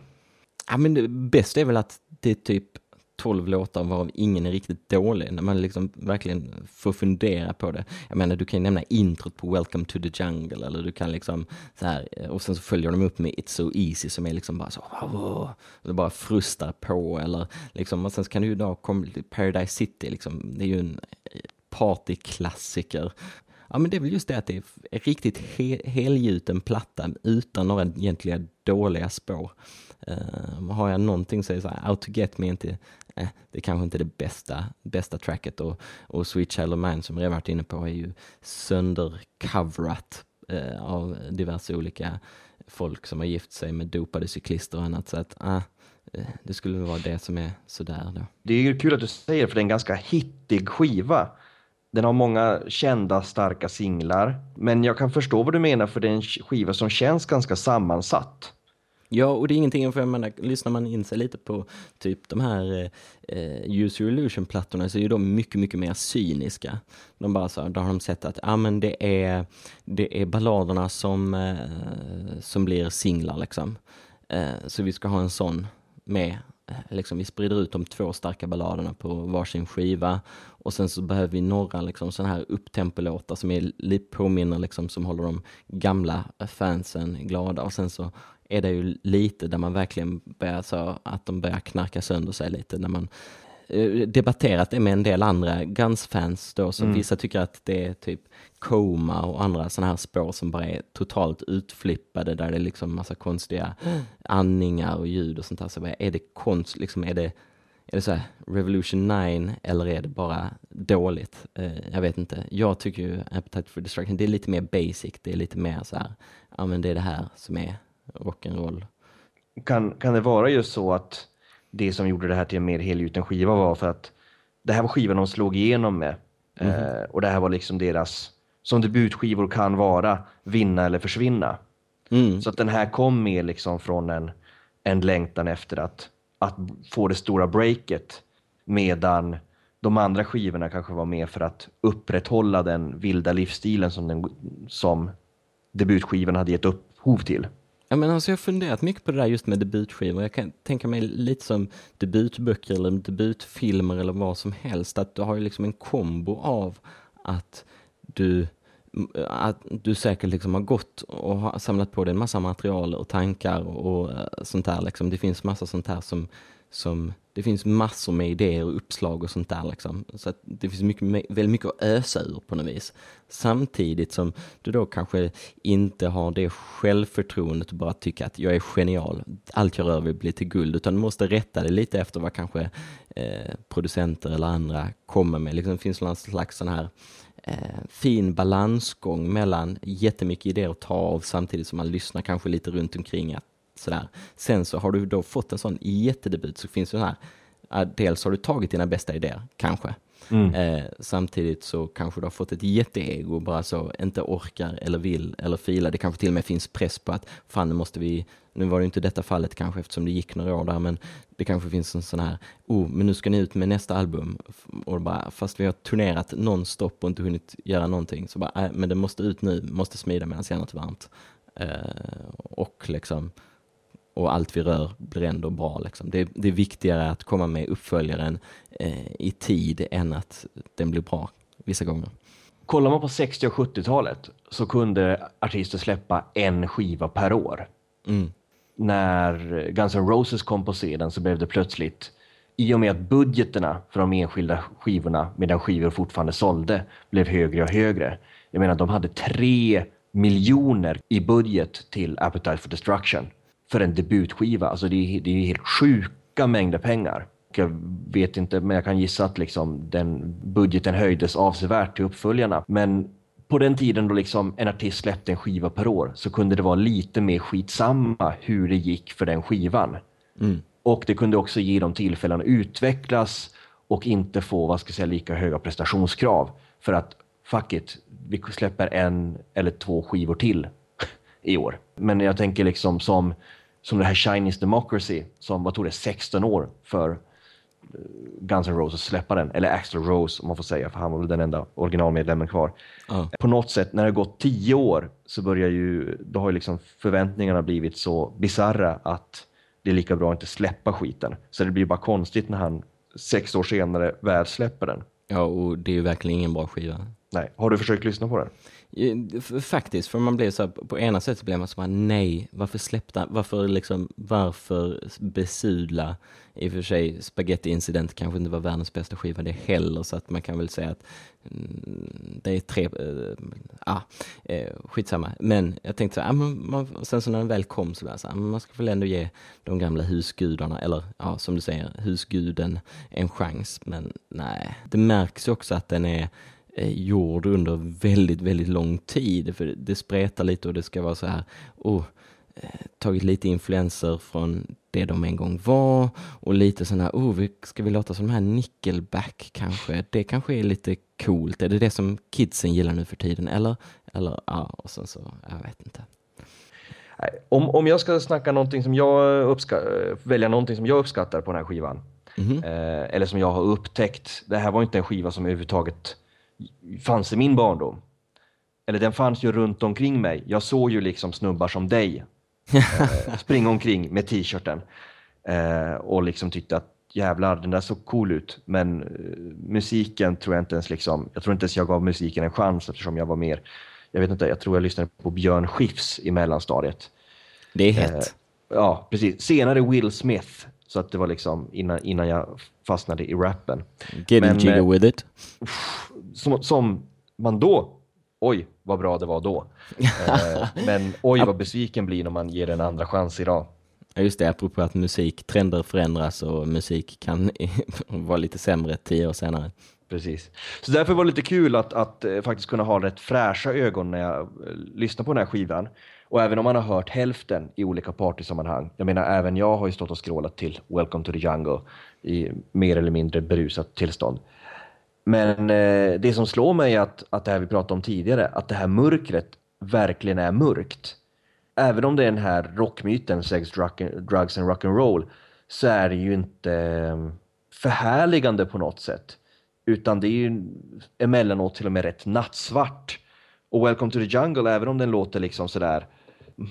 Ja, men det bästa är väl att det är typ 12 låtar varav ingen är riktigt dålig, när man liksom verkligen får fundera på det. Jag menar, du kan ju nämna introt på Welcome to the Jungle, eller du kan liksom så här, eh, och sen så följer de upp med It's So Easy som är liksom bara så, wow, och det bara frustar på, eller liksom, och sen så kan du ju då komma till Paradise City, liksom, det är ju en eh, partyklassiker. Ja men det är väl just det att det är riktigt he helgjuten platta utan några egentliga dåliga spår. Uh, har jag någonting så är det så här, Out to get me är inte, eh, det är kanske inte är det bästa, bästa tracket och, och Sweet Child of Mine som jag varit inne på är ju söndercoverat eh, av diverse olika folk som har gift sig med dopade cyklister och annat så att ah, eh, det skulle vara det som är sådär då. Det är ju kul att du säger för det är en ganska hittig skiva. Den har många kända starka singlar, men jag kan förstå vad du menar för det är en skiva som känns ganska sammansatt. Ja, och det är ingenting, för jag menar, lyssnar man in sig lite på typ de här eh, eh Use Your Illusion-plattorna så är de mycket, mycket mer cyniska. De bara så, då har de sett att, ja men det är, det är balladerna som, eh, som blir singlar liksom. Eh, så vi ska ha en sån med eh, liksom, vi sprider ut de två starka balladerna på varsin skiva och sen så behöver vi några liksom, sådana här upptempolåtar som är påminner liksom, som håller de gamla fansen glada och sen så är det ju lite där man verkligen börjar så att de börjar knarka sönder sig lite när man eh, debatterat det med en del andra Guns-fans då, som mm. vissa tycker att det är typ Coma och andra sådana här spår som bara är totalt utflippade där det är liksom massa konstiga andningar och ljud och sånt där. Så bara, är det konst, liksom är det, är det så här Revolution 9 eller är det bara dåligt? Eh, jag vet inte. Jag tycker ju Appetite for Destruction, det är lite mer basic, det är lite mer så här, ja men det är det här som är rock'n'roll. Kan, kan det vara just så att det som gjorde det här till en mer helgjuten skiva var för att det här var skivan de slog igenom med. Mm. Eh, och det här var liksom deras, som debutskivor kan vara, vinna eller försvinna. Mm. Så att den här kom mer liksom från en, en längtan efter att, att få det stora breaket. Medan de andra skivorna kanske var mer för att upprätthålla den vilda livsstilen som, den, som debutskivan hade gett upphov till. Ja, men alltså jag har funderat mycket på det där just med debutskivor. Jag kan tänka mig lite som debutböcker eller debutfilmer eller vad som helst. Att du har ju liksom en kombo av att du att du säkert liksom har gått och har samlat på dig en massa material och tankar och eh, sånt där. Liksom. Det finns massa sånt här som, som det finns massor med idéer och uppslag och sånt där liksom. Så att det finns mycket, väldigt mycket att ösa ur på något vis. Samtidigt som du då kanske inte har det självförtroendet att bara tycka att jag är genial, allt jag rör vid blir till guld, utan du måste rätta dig lite efter vad kanske eh, producenter eller andra kommer med. Liksom, det finns någon slags sån här eh, fin balansgång mellan jättemycket idéer att ta av samtidigt som man lyssnar kanske lite runt omkring att Sådär. Sen så har du då fått en sån jättedebut så finns det här, dels har du tagit dina bästa idéer, kanske. Mm. Eh, samtidigt så kanske du har fått ett jätteego bara så inte orkar eller vill eller filar. Det kanske till och med finns press på att fan nu måste vi, nu var det inte detta fallet kanske eftersom det gick några år där men det kanske finns en sån här, oh men nu ska ni ut med nästa album och bara fast vi har turnerat nonstop och inte hunnit göra någonting så bara, äh, men det måste ut nu, måste smida medan järnet är varmt. Eh, och liksom och allt vi rör blir ändå bra. Liksom. Det, det, är viktigare att komma med uppföljaren eh, i tid än att den blir bra vissa gånger. Kollar man på 60 och 70-talet så kunde artister släppa en skiva per år. Mm. När Guns N' Roses kom på scenen så blev det plötsligt, i och med att budgeterna för de enskilda skivorna, medan skivor fortfarande sålde, blev högre och högre. Jag menar, de hade tre miljoner i budget till Appetite for Destruction för en debutskiva. Alltså det är, det är helt sjuka mängder pengar. Jag vet inte, men jag kan gissa att liksom den budgeten höjdes avsevärt till uppföljarna. Men på den tiden då liksom en artist släppte en skiva per år så kunde det vara lite mer skitsamma hur det gick för den skivan. Mm. Och det kunde också ge dem tillfällen att utvecklas och inte få vad ska säga, lika höga prestationskrav. För att fuck it, vi släpper en eller två skivor till i år. Men jag tänker liksom som, som det här Chinese Democracy som, vad tog det, 16 år för eh, Guns N' Roses att släppa den, eller Axl Rose om man får säga, för han var väl den enda originalmedlemmen kvar. Uh. På något sätt, när det gått 10 år så börjar ju, då har ju liksom förväntningarna blivit så bizarra att det är lika bra att inte släppa skiten. Så det blir bara konstigt när han sex år senare väl släpper den. Ja, och det är ju verkligen ingen bra skiva. Nej. Har du försökt lyssna på den? Faktiskt, för man blev så här, på ena sättet blev man så här, nej, varför släppta, varför liksom, varför besudla, i och för sig, Spaghetti Incident kanske inte var världens bästa skiva det heller, så att man kan väl säga att mm, det är tre, äh, ah, äh, skitsamma. Men jag tänkte så här, ah, man, sen så när den väl kom så var jag så här, man ska väl ändå ge de gamla husgudarna, eller ja, som du säger, husguden en chans. Men nej, det märks också att den är gjord under väldigt, väldigt lång tid. För det spretar lite och det ska vara så här, oh, tagit lite influenser från det de en gång var och lite sådana här, oh, ska vi låta som de här nickelback kanske? Det kanske är lite coolt. Är det det som kidsen gillar nu för tiden? Eller, eller ja, och sen så, jag vet inte. Om, om jag ska snacka någonting som jag uppskattar, välja någonting som jag uppskattar på den här skivan, mm -hmm. eh, eller som jag har upptäckt, det här var inte en skiva som överhuvudtaget fanns i min barndom. Eller den fanns ju runt omkring mig. Jag såg ju liksom snubbar som dig eh, springa omkring med t-shirten eh, och liksom tyckte att jävlar, den där såg cool ut. Men eh, musiken tror jag inte ens liksom, jag tror inte ens jag gav musiken en chans eftersom jag var mer, jag vet inte, jag tror jag lyssnade på Björn Skifs i mellanstadiet. Det är hett. Eh, ja, precis. Senare Will Smith, så att det var liksom innan, innan jag fastnade i rappen. Getting Men, jiggy eh, with it. Som, som man då, oj vad bra det var då. eh, men oj vad besviken blir när man ger en andra chans idag. Ja just det, apropå att musiktrender förändras och musik kan vara lite sämre tio år senare. Precis. Så därför var det lite kul att, att eh, faktiskt kunna ha rätt fräscha ögon när jag eh, lyssnar på den här skivan. Och även om man har hört hälften i olika partysammanhang. Jag menar, även jag har ju stått och skrålat till Welcome to the Jungle i mer eller mindre berusat tillstånd. Men eh, det som slår mig är att, att det här vi pratade om tidigare, att det här mörkret verkligen är mörkt. Även om det är den här rockmyten, sex, drugs and rock'n'roll, så är det ju inte eh, förhärligande på något sätt. Utan det är ju emellanåt till och med rätt nattsvart. Och Welcome to the Jungle, även om den låter liksom sådär,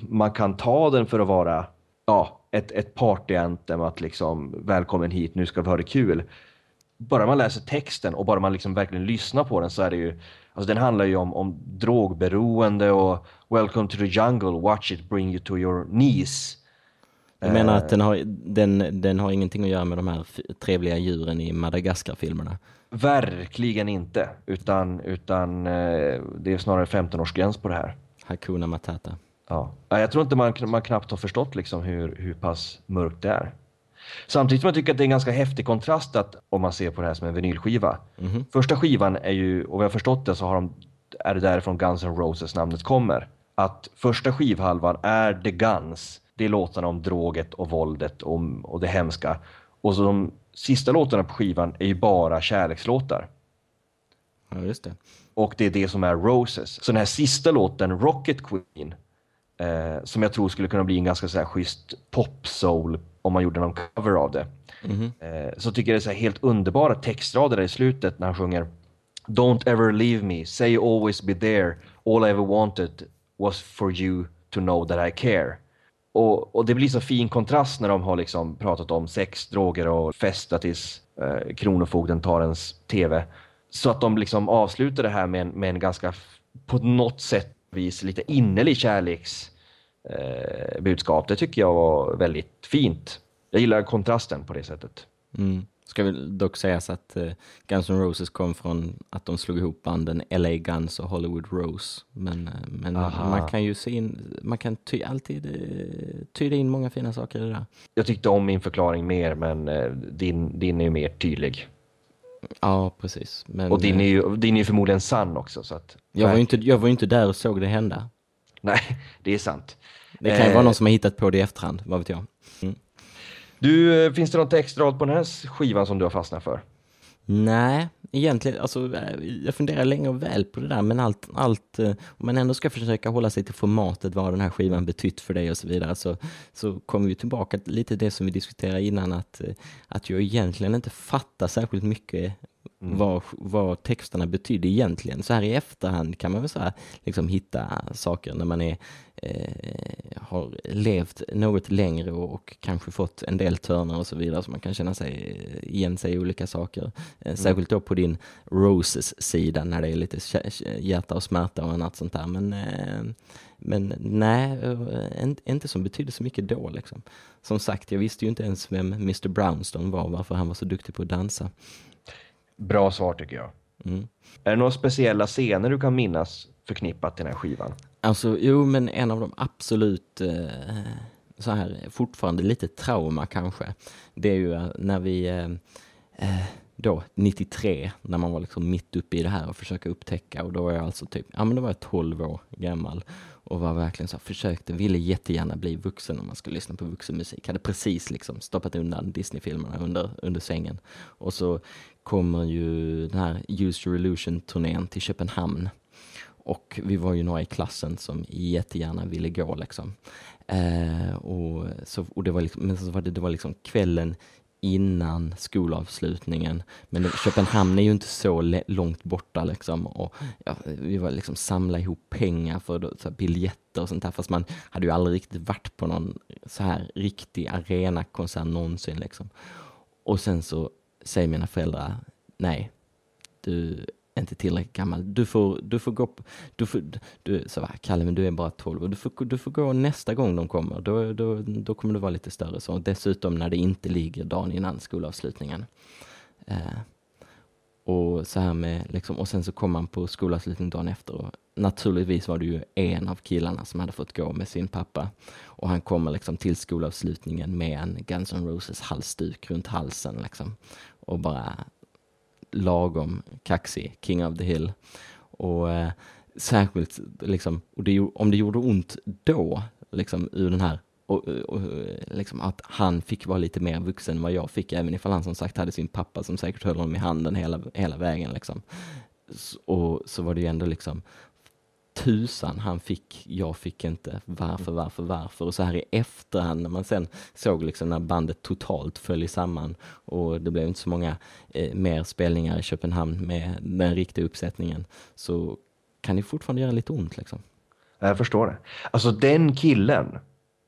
man kan ta den för att vara ja, ett, ett partyantem, att liksom välkommen hit, nu ska vi ha det kul. Bara man läser texten och bara man liksom verkligen lyssnar på den så är det ju, alltså den handlar ju om, om drogberoende och Welcome to the jungle, watch it bring you to your knees. Du menar att den har, den, den har ingenting att göra med de här trevliga djuren i Madagaskar-filmerna? Verkligen inte, utan, utan eh, det är snarare 15-årsgräns på det här. Hakuna Matata. Ja. Jag tror inte man, man knappt har förstått liksom hur, hur pass mörkt det är. Samtidigt som jag tycker att det är en ganska häftig kontrast att, om man ser på det här som en vinylskiva. Mm. Första skivan är ju, och vi har förstått det så har de, är det därifrån Guns N' Roses namnet kommer. Att första skivhalvan är The Guns. Det är låtarna om droget och våldet och, och det hemska. Och så de sista låtarna på skivan är ju bara kärlekslåtar. Ja, just det. Och det är det som är Roses. Så den här sista låten, Rocket Queen, eh, som jag tror skulle kunna bli en ganska så här schysst pop-soul om man gjorde någon cover av det. Mm eh, så tycker jag det är så helt underbara textrader i slutet när han sjunger Don't ever leave me, say always be there, all I ever wanted was for you to know that I care. Och, och, det blir så fin kontrast när de har liksom pratat om sex, droger och festa tills eh, Kronofogden tar ens TV. Så att de liksom avslutar det här med en, med en ganska, på något sätt vis, lite innerlig kärleksbudskap. Eh, det tycker jag var väldigt fint. Jag gillar kontrasten på det sättet. Mm. Ska väl dock sägas att uh, Guns N' Roses kom från att de slog ihop banden LA Guns och Hollywood Rose. Men, uh, men man kan ju se in, man kan ty, alltid uh, tyda in många fina saker i det där. Jag tyckte om min förklaring mer, men din, din är ju mer tydlig. Ja, precis. Men, och din är, ju, din är ju förmodligen sann också. Så att, jag, var ju inte, jag var ju inte där och såg det hända. Nej, det är sant. Det kan ju vara någon som har hittat på det i efterhand, vad vet jag. Mm. Du, finns det något extra på den här skivan som du har fastnat för? Nej, egentligen, alltså, jag funderar länge och väl på det där, men allt, allt, eh, om man ändå ska försöka hålla sig till formatet, vad den här skivan betytt för dig och så vidare, så, så kommer vi tillbaka till lite det som vi diskuterade innan, att, eh, att jag egentligen inte fattar särskilt mycket mm. vad, vad texterna betydde egentligen. Så här i efterhand kan man väl så här, liksom hitta saker när man är, eh, har levt något längre och, och, kanske fått en del törnar och så vidare, så man kan känna sig igen sig i olika saker. Eh, mm. Särskilt då på din Roses-sida när det är lite hjärta och smärta och annat sånt där. Men, eh, men nej, eh, inte som betyder så mycket då liksom. Som sagt, jag visste ju inte ens vem Mr Brownstone var, varför han var så duktig på att dansa. Bra svar tycker jag. Mm. Är det några speciella scener du kan minnas förknippat till den här skivan? Alltså, jo, men en av de absolut eh, så här, fortfarande lite trauma kanske, det är ju eh, när vi eh, eh då 93 när man var liksom mitt uppe i det här och försöka upptäcka och då var jag alltså typ, ja men då var jag 12 år gammal och var verkligen så försökte, ville jättegärna bli vuxen om man skulle lyssna på vuxenmusik. Hade precis liksom stoppat undan Disney-filmerna under, under sängen. Och så kommer ju den här Use Your Illusion-turnén till Köpenhamn. Och vi var ju några i klassen som jättegärna ville gå liksom. Eh, och, så, och det var liksom, men så var det, det var liksom kvällen innan skolavslutningen. Men det, Köpenhamn är ju inte så långt borta liksom. Och, ja, vi var liksom samla ihop pengar för då, så biljetter och sånt där. Fast man hade ju aldrig riktigt varit på någon så här riktig arenakonsert någonsin liksom. Och sen så säger mina föräldrar, nej, du är inte tillräckligt gammal. Du får, du får gå, du får, du, så va, Kalle men du är bara 12 och du får, du får gå nästa gång de kommer. Då, då, då kommer du vara lite större. Så dessutom när det inte ligger dagen innan skolavslutningen. Eh, och så här med, liksom, och sen så kom man på skolavslutningen dagen efter och naturligtvis var det ju en av killarna som hade fått gå med sin pappa. Och han kommer liksom till skolavslutningen med en Guns N' Roses halsduk runt halsen liksom. Och bara lagom kaxig, King of the Hill. Och eh, särskilt liksom, och det, om det gjorde ont då, liksom ur den här och, och, liksom att han fick vara lite mer vuxen än vad jag fick, även ifall han som sagt hade sin pappa som säkert höll honom i handen hela, hela vägen. Liksom. Och så var det ju ändå liksom, tusan han fick, jag fick inte, varför, varför, varför? Och så här i efterhand när man sen såg liksom när bandet totalt föll samman och det blev inte så många eh, mer spelningar i Köpenhamn med den riktiga uppsättningen så kan det fortfarande göra lite ont liksom. Jag förstår det. Alltså den killen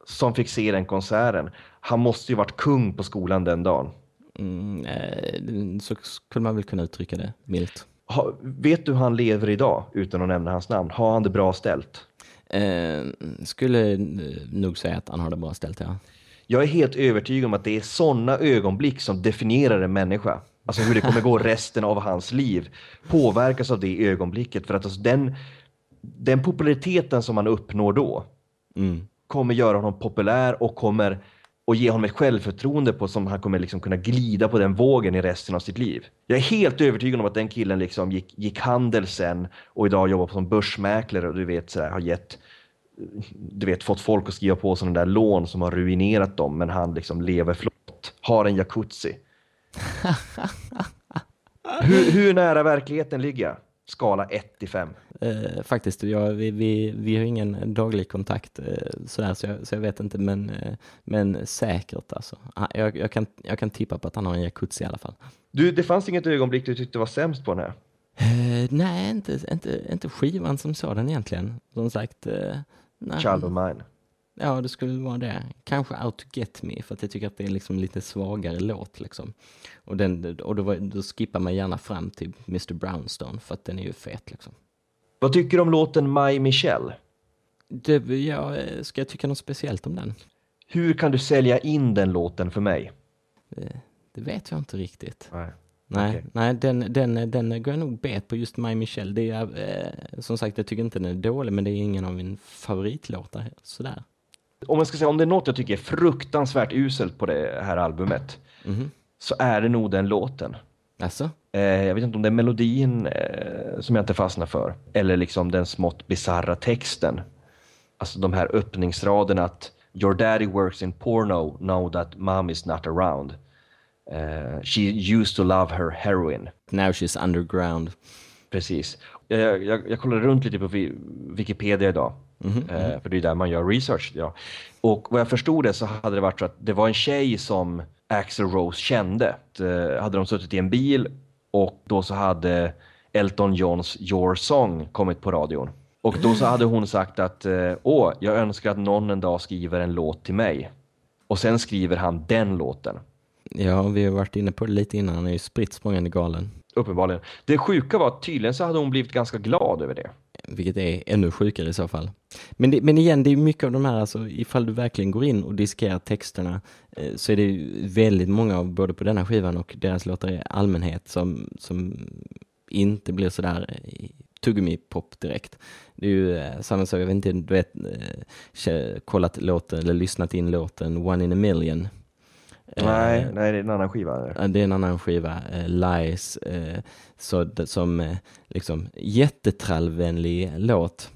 som fick se den konserten, han måste ju varit kung på skolan den dagen. Mm, eh, så skulle man väl kunna uttrycka det milt. Ha, vet du hur han lever idag, utan att nämna hans namn? Har han det bra ställt? Eh, skulle nog säga att han har det bra ställt, ja. Jag är helt övertygad om att det är sådana ögonblick som definierar en människa. Alltså hur det kommer gå resten av hans liv påverkas av det ögonblicket. För att alltså den, den populariteten som man uppnår då mm. kommer göra honom populär och kommer och ge honom ett självförtroende på som han kommer liksom kunna glida på den vågen i resten av sitt liv. Jag är helt övertygad om att den killen liksom gick, gick handel sen och idag jobbar som börsmäklare och du vet sådär, har gett du vet, fått folk att skriva på sådana där lån som har ruinerat dem, men han liksom lever flott, har en jacuzzi. hur, hur nära verkligheten ligger jag? Skala 1 till 5? Eh, faktiskt, ja, vi, vi, vi har ingen daglig kontakt eh, sådär, så, jag, så jag vet inte, men, eh, men säkert alltså. Jag, jag, kan, jag kan tippa på att han har en jacuzzi i alla fall. Du, det fanns inget ögonblick du tyckte var sämst på den här? Eh, nej, inte, inte, inte skivan som sådan egentligen. Som sagt, eh, nej. Child of mine. Ja, det skulle vara det. Kanske Out to Get Me, för att jag tycker att det är liksom lite svagare låt. Liksom. Och, den, och då, då skippar man gärna fram till Mr Brownstone, för att den är ju fet. Liksom. Vad tycker du om låten My Michelle? Det, ja, ska jag tycka något speciellt om den? Hur kan du sälja in den låten för mig? Det, det vet jag inte riktigt. Nej. Nej, okay. nej den, den, den går jag nog bet på just My Michelle. Det är, eh, som sagt, jag tycker inte den är dålig, men det är ingen av min favoritlåtar sådär om man ska säga om det är något jag tycker är fruktansvärt uselt på det här albumet mm. så är det nog den låten. Alltså? Eh, jag vet inte om det är melodin eh, som jag inte fastnar för eller liksom den smått bizarra texten. Alltså de här öppningsraderna att Your daddy works in porno now that mom is not around. Uh, she used to love her heroin. Now she's underground. Precis. Jag, jag, jag kollade runt lite på Wikipedia idag Mm -hmm. för det är där man gör research. Ja. Och vad jag förstod det så hade det varit så att det var en tjej som Axel Rose kände. Eh, hade de suttit i en bil och då så hade Elton Johns Your Song kommit på radion. Och då så hade hon sagt att eh, åh, jag önskar att någon en dag skriver en låt till mig. Och sen skriver han den låten. Ja, vi har varit inne på det lite innan, han är ju spritt galen. Uppenbarligen. Det sjuka var att tydligen så hade hon blivit ganska glad över det. Vilket är ännu sjukare i så fall. Men, det, men igen, det är mycket av de här, alltså ifall du verkligen går in och diskerar texterna eh, så är det väldigt många av både på denna skivan och deras låtar i allmänhet som, som inte blir sådär eh, tuggummi-pop direkt. Det är ju eh, samma sak, jag vet inte, du vet, eh, kollat låten eller lyssnat in låten One in a million. Nej, eh, nej det är en annan skiva. Eller? Det är en annan skiva, eh, Lies, eh, så, som eh, liksom jättetrallvänlig låt.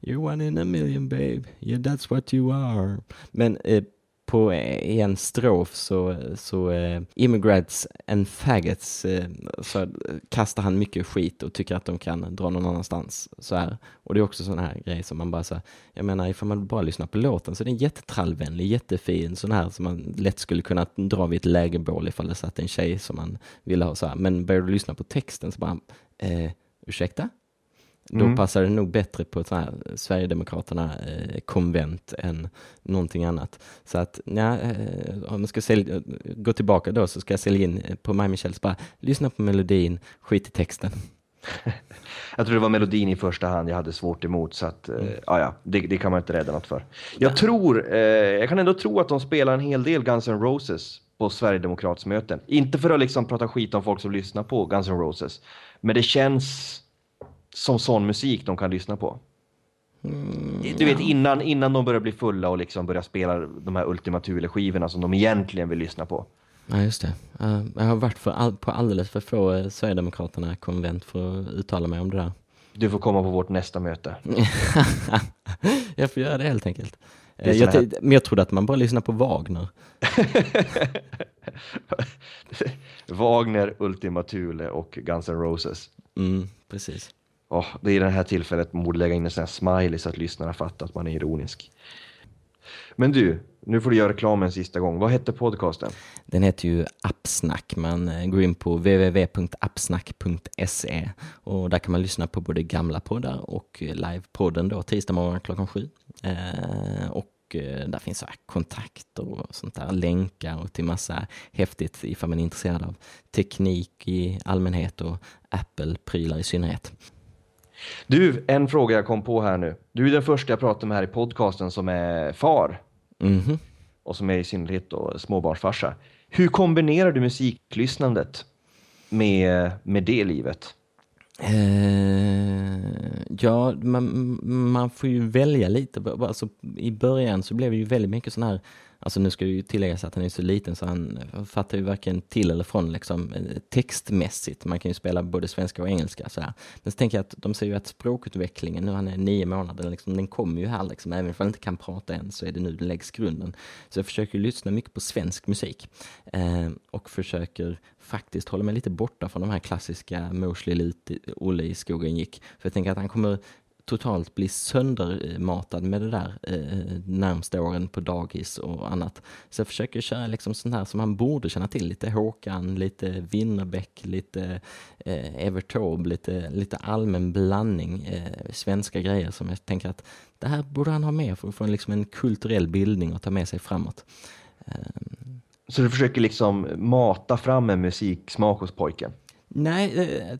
You're one in a million babe, yeah that's what you are. Men eh, på en strof så, så eh, immigrants and faggots eh, så kastar han mycket skit och tycker att de kan dra någon annanstans. Så här. Och det är också sån här grej som man bara så jag menar ifall man bara lyssnar på låten så är den jättetrallvänlig, jättefin, sån här som man lätt skulle kunna dra vid ett lägerbål ifall det satt en tjej som man ville ha så här. Men börjar du lyssna på texten så bara, eh, ursäkta? Då mm. passar det nog bättre på ett här Sverigedemokraterna eh, konvent än någonting annat. Så att, ja, eh, om jag ska sälja, gå tillbaka då så ska jag sälja in på Maj Michels bara, lyssna på melodin, skit i texten. jag tror det var melodin i första hand jag hade svårt emot, så att, mm. ja, ja, det, det, kan man inte rädda något för. Jag tror, eh, jag kan ändå tro att de spelar en hel del Guns N' Roses på Sverigedemokratsmöten. Inte för att liksom prata skit om folk som lyssnar på Guns N' Roses, men det känns som sån musik de kan lyssna på. Mm, du vet innan, innan de börjar bli fulla och liksom börjar spela de här Ultima Thule-skivorna som de egentligen vill lyssna på. Ja, just det. Uh, jag har varit all, på alldeles för få uh, Sverigedemokraterna-konvent för att uttala mig om det där. Du får komma på vårt nästa möte. jag får göra det helt enkelt. Uh, jag, här... Men jag trodde att man bara lyssnar på Wagner. Wagner, Ultima Thule och Guns N' Roses. Mm, precis oh, det är i det här tillfället man borde lägga in en sån här smiley så att lyssnarna fattar att man är ironisk. Men du, nu får du göra reklam en sista gång. Vad hette podcasten? Den heter ju Appsnack. Man eh, går in på www.appsnack.se och där kan man lyssna på både gamla poddar och eh, livepodden då tisdag morgon klockan sju. Eh, och eh, där finns så kontakter och sånt där, länkar och till massa häftigt ifall man är intresserad av teknik i allmänhet och Apple-prylar i synnerhet. Du, en fråga jag kom på här nu. Du är den första jag pratar med här i podcasten som är far. Mm -hmm. Och som är i synnerhet då småbarnsfarsa. Hur kombinerar du musiklyssnandet med, med det livet? Eh, ja, man, man får ju välja lite. Alltså, I början så blev det ju väldigt mycket sån här Alltså nu ska det ju tilläggas att han är så liten så han fattar ju varken till eller från liksom, eh, textmässigt. Man kan ju spela både svenska och engelska. Så här. Men så tänker jag att de säger ju att språkutvecklingen, nu han är nio månader, liksom, den kommer ju här. Liksom. Även om han inte kan prata än så är det nu det läggs grunden. Så jag försöker lyssna mycket på svensk musik eh, och försöker faktiskt hålla mig lite borta från de här klassiska Mosley Lut, Olle i skogen gick. För jag tänker att han kommer totalt bli söndermatad med det där eh, närmsta åren på dagis och annat. Så jag försöker köra liksom sånt här som han borde känna till, lite Håkan, lite Winnerbäck, lite eh, Evert Taube, lite, lite allmän blandning eh, svenska grejer som jag tänker att det här borde han ha med för att få liksom en kulturell bildning och ta med sig framåt. Eh. Så du försöker liksom mata fram en musiksmak hos pojken? Nej, eh,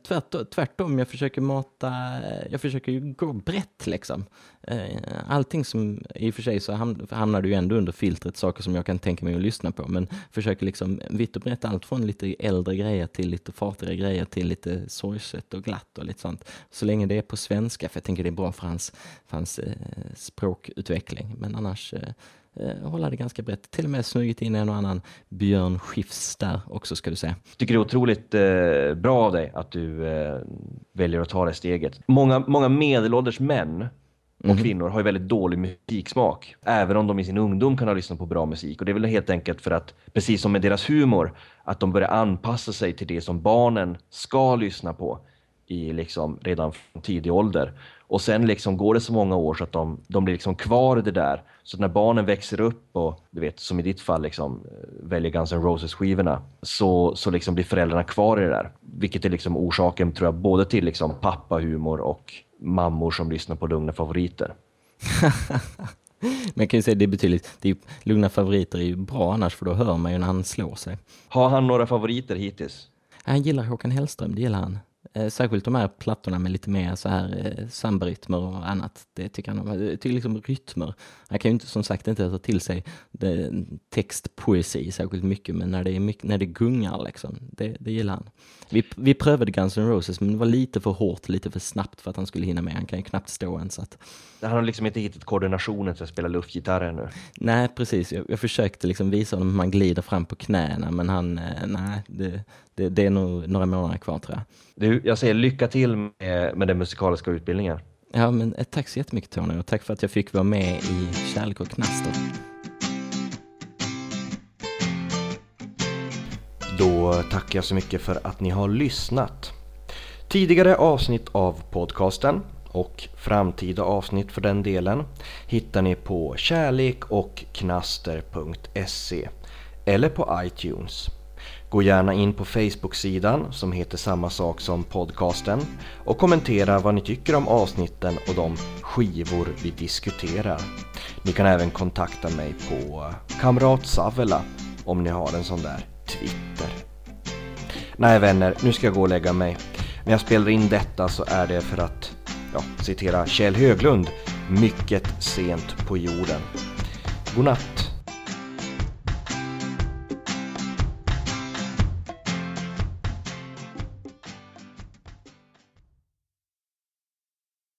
tvärtom. Jag försöker mata, jag försöker ju gå brett liksom. Eh, allting som, i och för sig så hamnar du ju ändå under filtret, saker som jag kan tänka mig att lyssna på, men försöker liksom vitt och brett allt från lite äldre grejer till lite fartigare grejer till lite sorgset och glatt och lite sånt. Så länge det är på svenska, för jag tänker det är bra för hans, för hans eh, språkutveckling, men annars hålla det ganska brett. Till och med smugit in en och annan Björn Skifs där också ska du säga. Jag tycker det är otroligt eh, bra av dig att du eh, väljer att ta det steget. Många, många medelålders män och mm. kvinnor har ju väldigt dålig musiksmak. Även om de i sin ungdom kan ha lyssnat på bra musik. Och det är väl helt enkelt för att, precis som med deras humor, att de börjar anpassa sig till det som barnen ska lyssna på i liksom redan från tidig ålder. Och sen liksom går det så många år så att de, de blir liksom kvar i det där. Så när barnen växer upp och du vet som i ditt fall liksom väljer Guns N' Roses skivorna så, så liksom blir föräldrarna kvar i det där. Vilket är liksom orsaken tror jag både till liksom pappahumor och mammor som lyssnar på lugna favoriter. Men jag kan ju säga det är betydligt, det är, lugna favoriter är ju bra annars för då hör man ju när han slår sig. Har han några favoriter hittills? Han gillar Håkan Hellström, det gillar han. Eh, särskilt de här plattorna med lite mer så här eh, sambarytmer och annat. Det tycker han om. Jag tycker liksom rytmer. Han kan ju inte, som sagt inte ta till sig textpoesi särskilt mycket, men när det, är mycket, när det gungar liksom, det, det gillar han. Vi, vi prövade Guns N' Roses, men det var lite för hårt, lite för snabbt för att han skulle hinna med. Han kan ju knappt stå ens. Att... Han har liksom inte hittat koordinationen till att spela luftgitarr ännu. Nej, precis. Jag, jag försökte liksom visa honom hur man glider fram på knäna, men han, eh, nej, det, det, det är nog några månader kvar tror jag. Du, jag säger lycka till med, med den musikaliska utbildningen. Ja, men eh, tack så jättemycket Tony och tack för att jag fick vara med i Kärlek och knaster. Då tackar jag så mycket för att ni har lyssnat. Tidigare avsnitt av podcasten och framtida avsnitt för den delen hittar ni på kärlekochknaster.se eller på iTunes. Gå gärna in på Facebook-sidan som heter samma sak som podcasten och kommentera vad ni tycker om avsnitten och de skivor vi diskuterar. Ni kan även kontakta mig på Kamrat Savela om ni har en sån där Twitter. Nej vänner, nu ska jag gå och lägga mig. När jag spelar in detta så är det för att, ja, citera Kjell Höglund, mycket sent på jorden. God natt.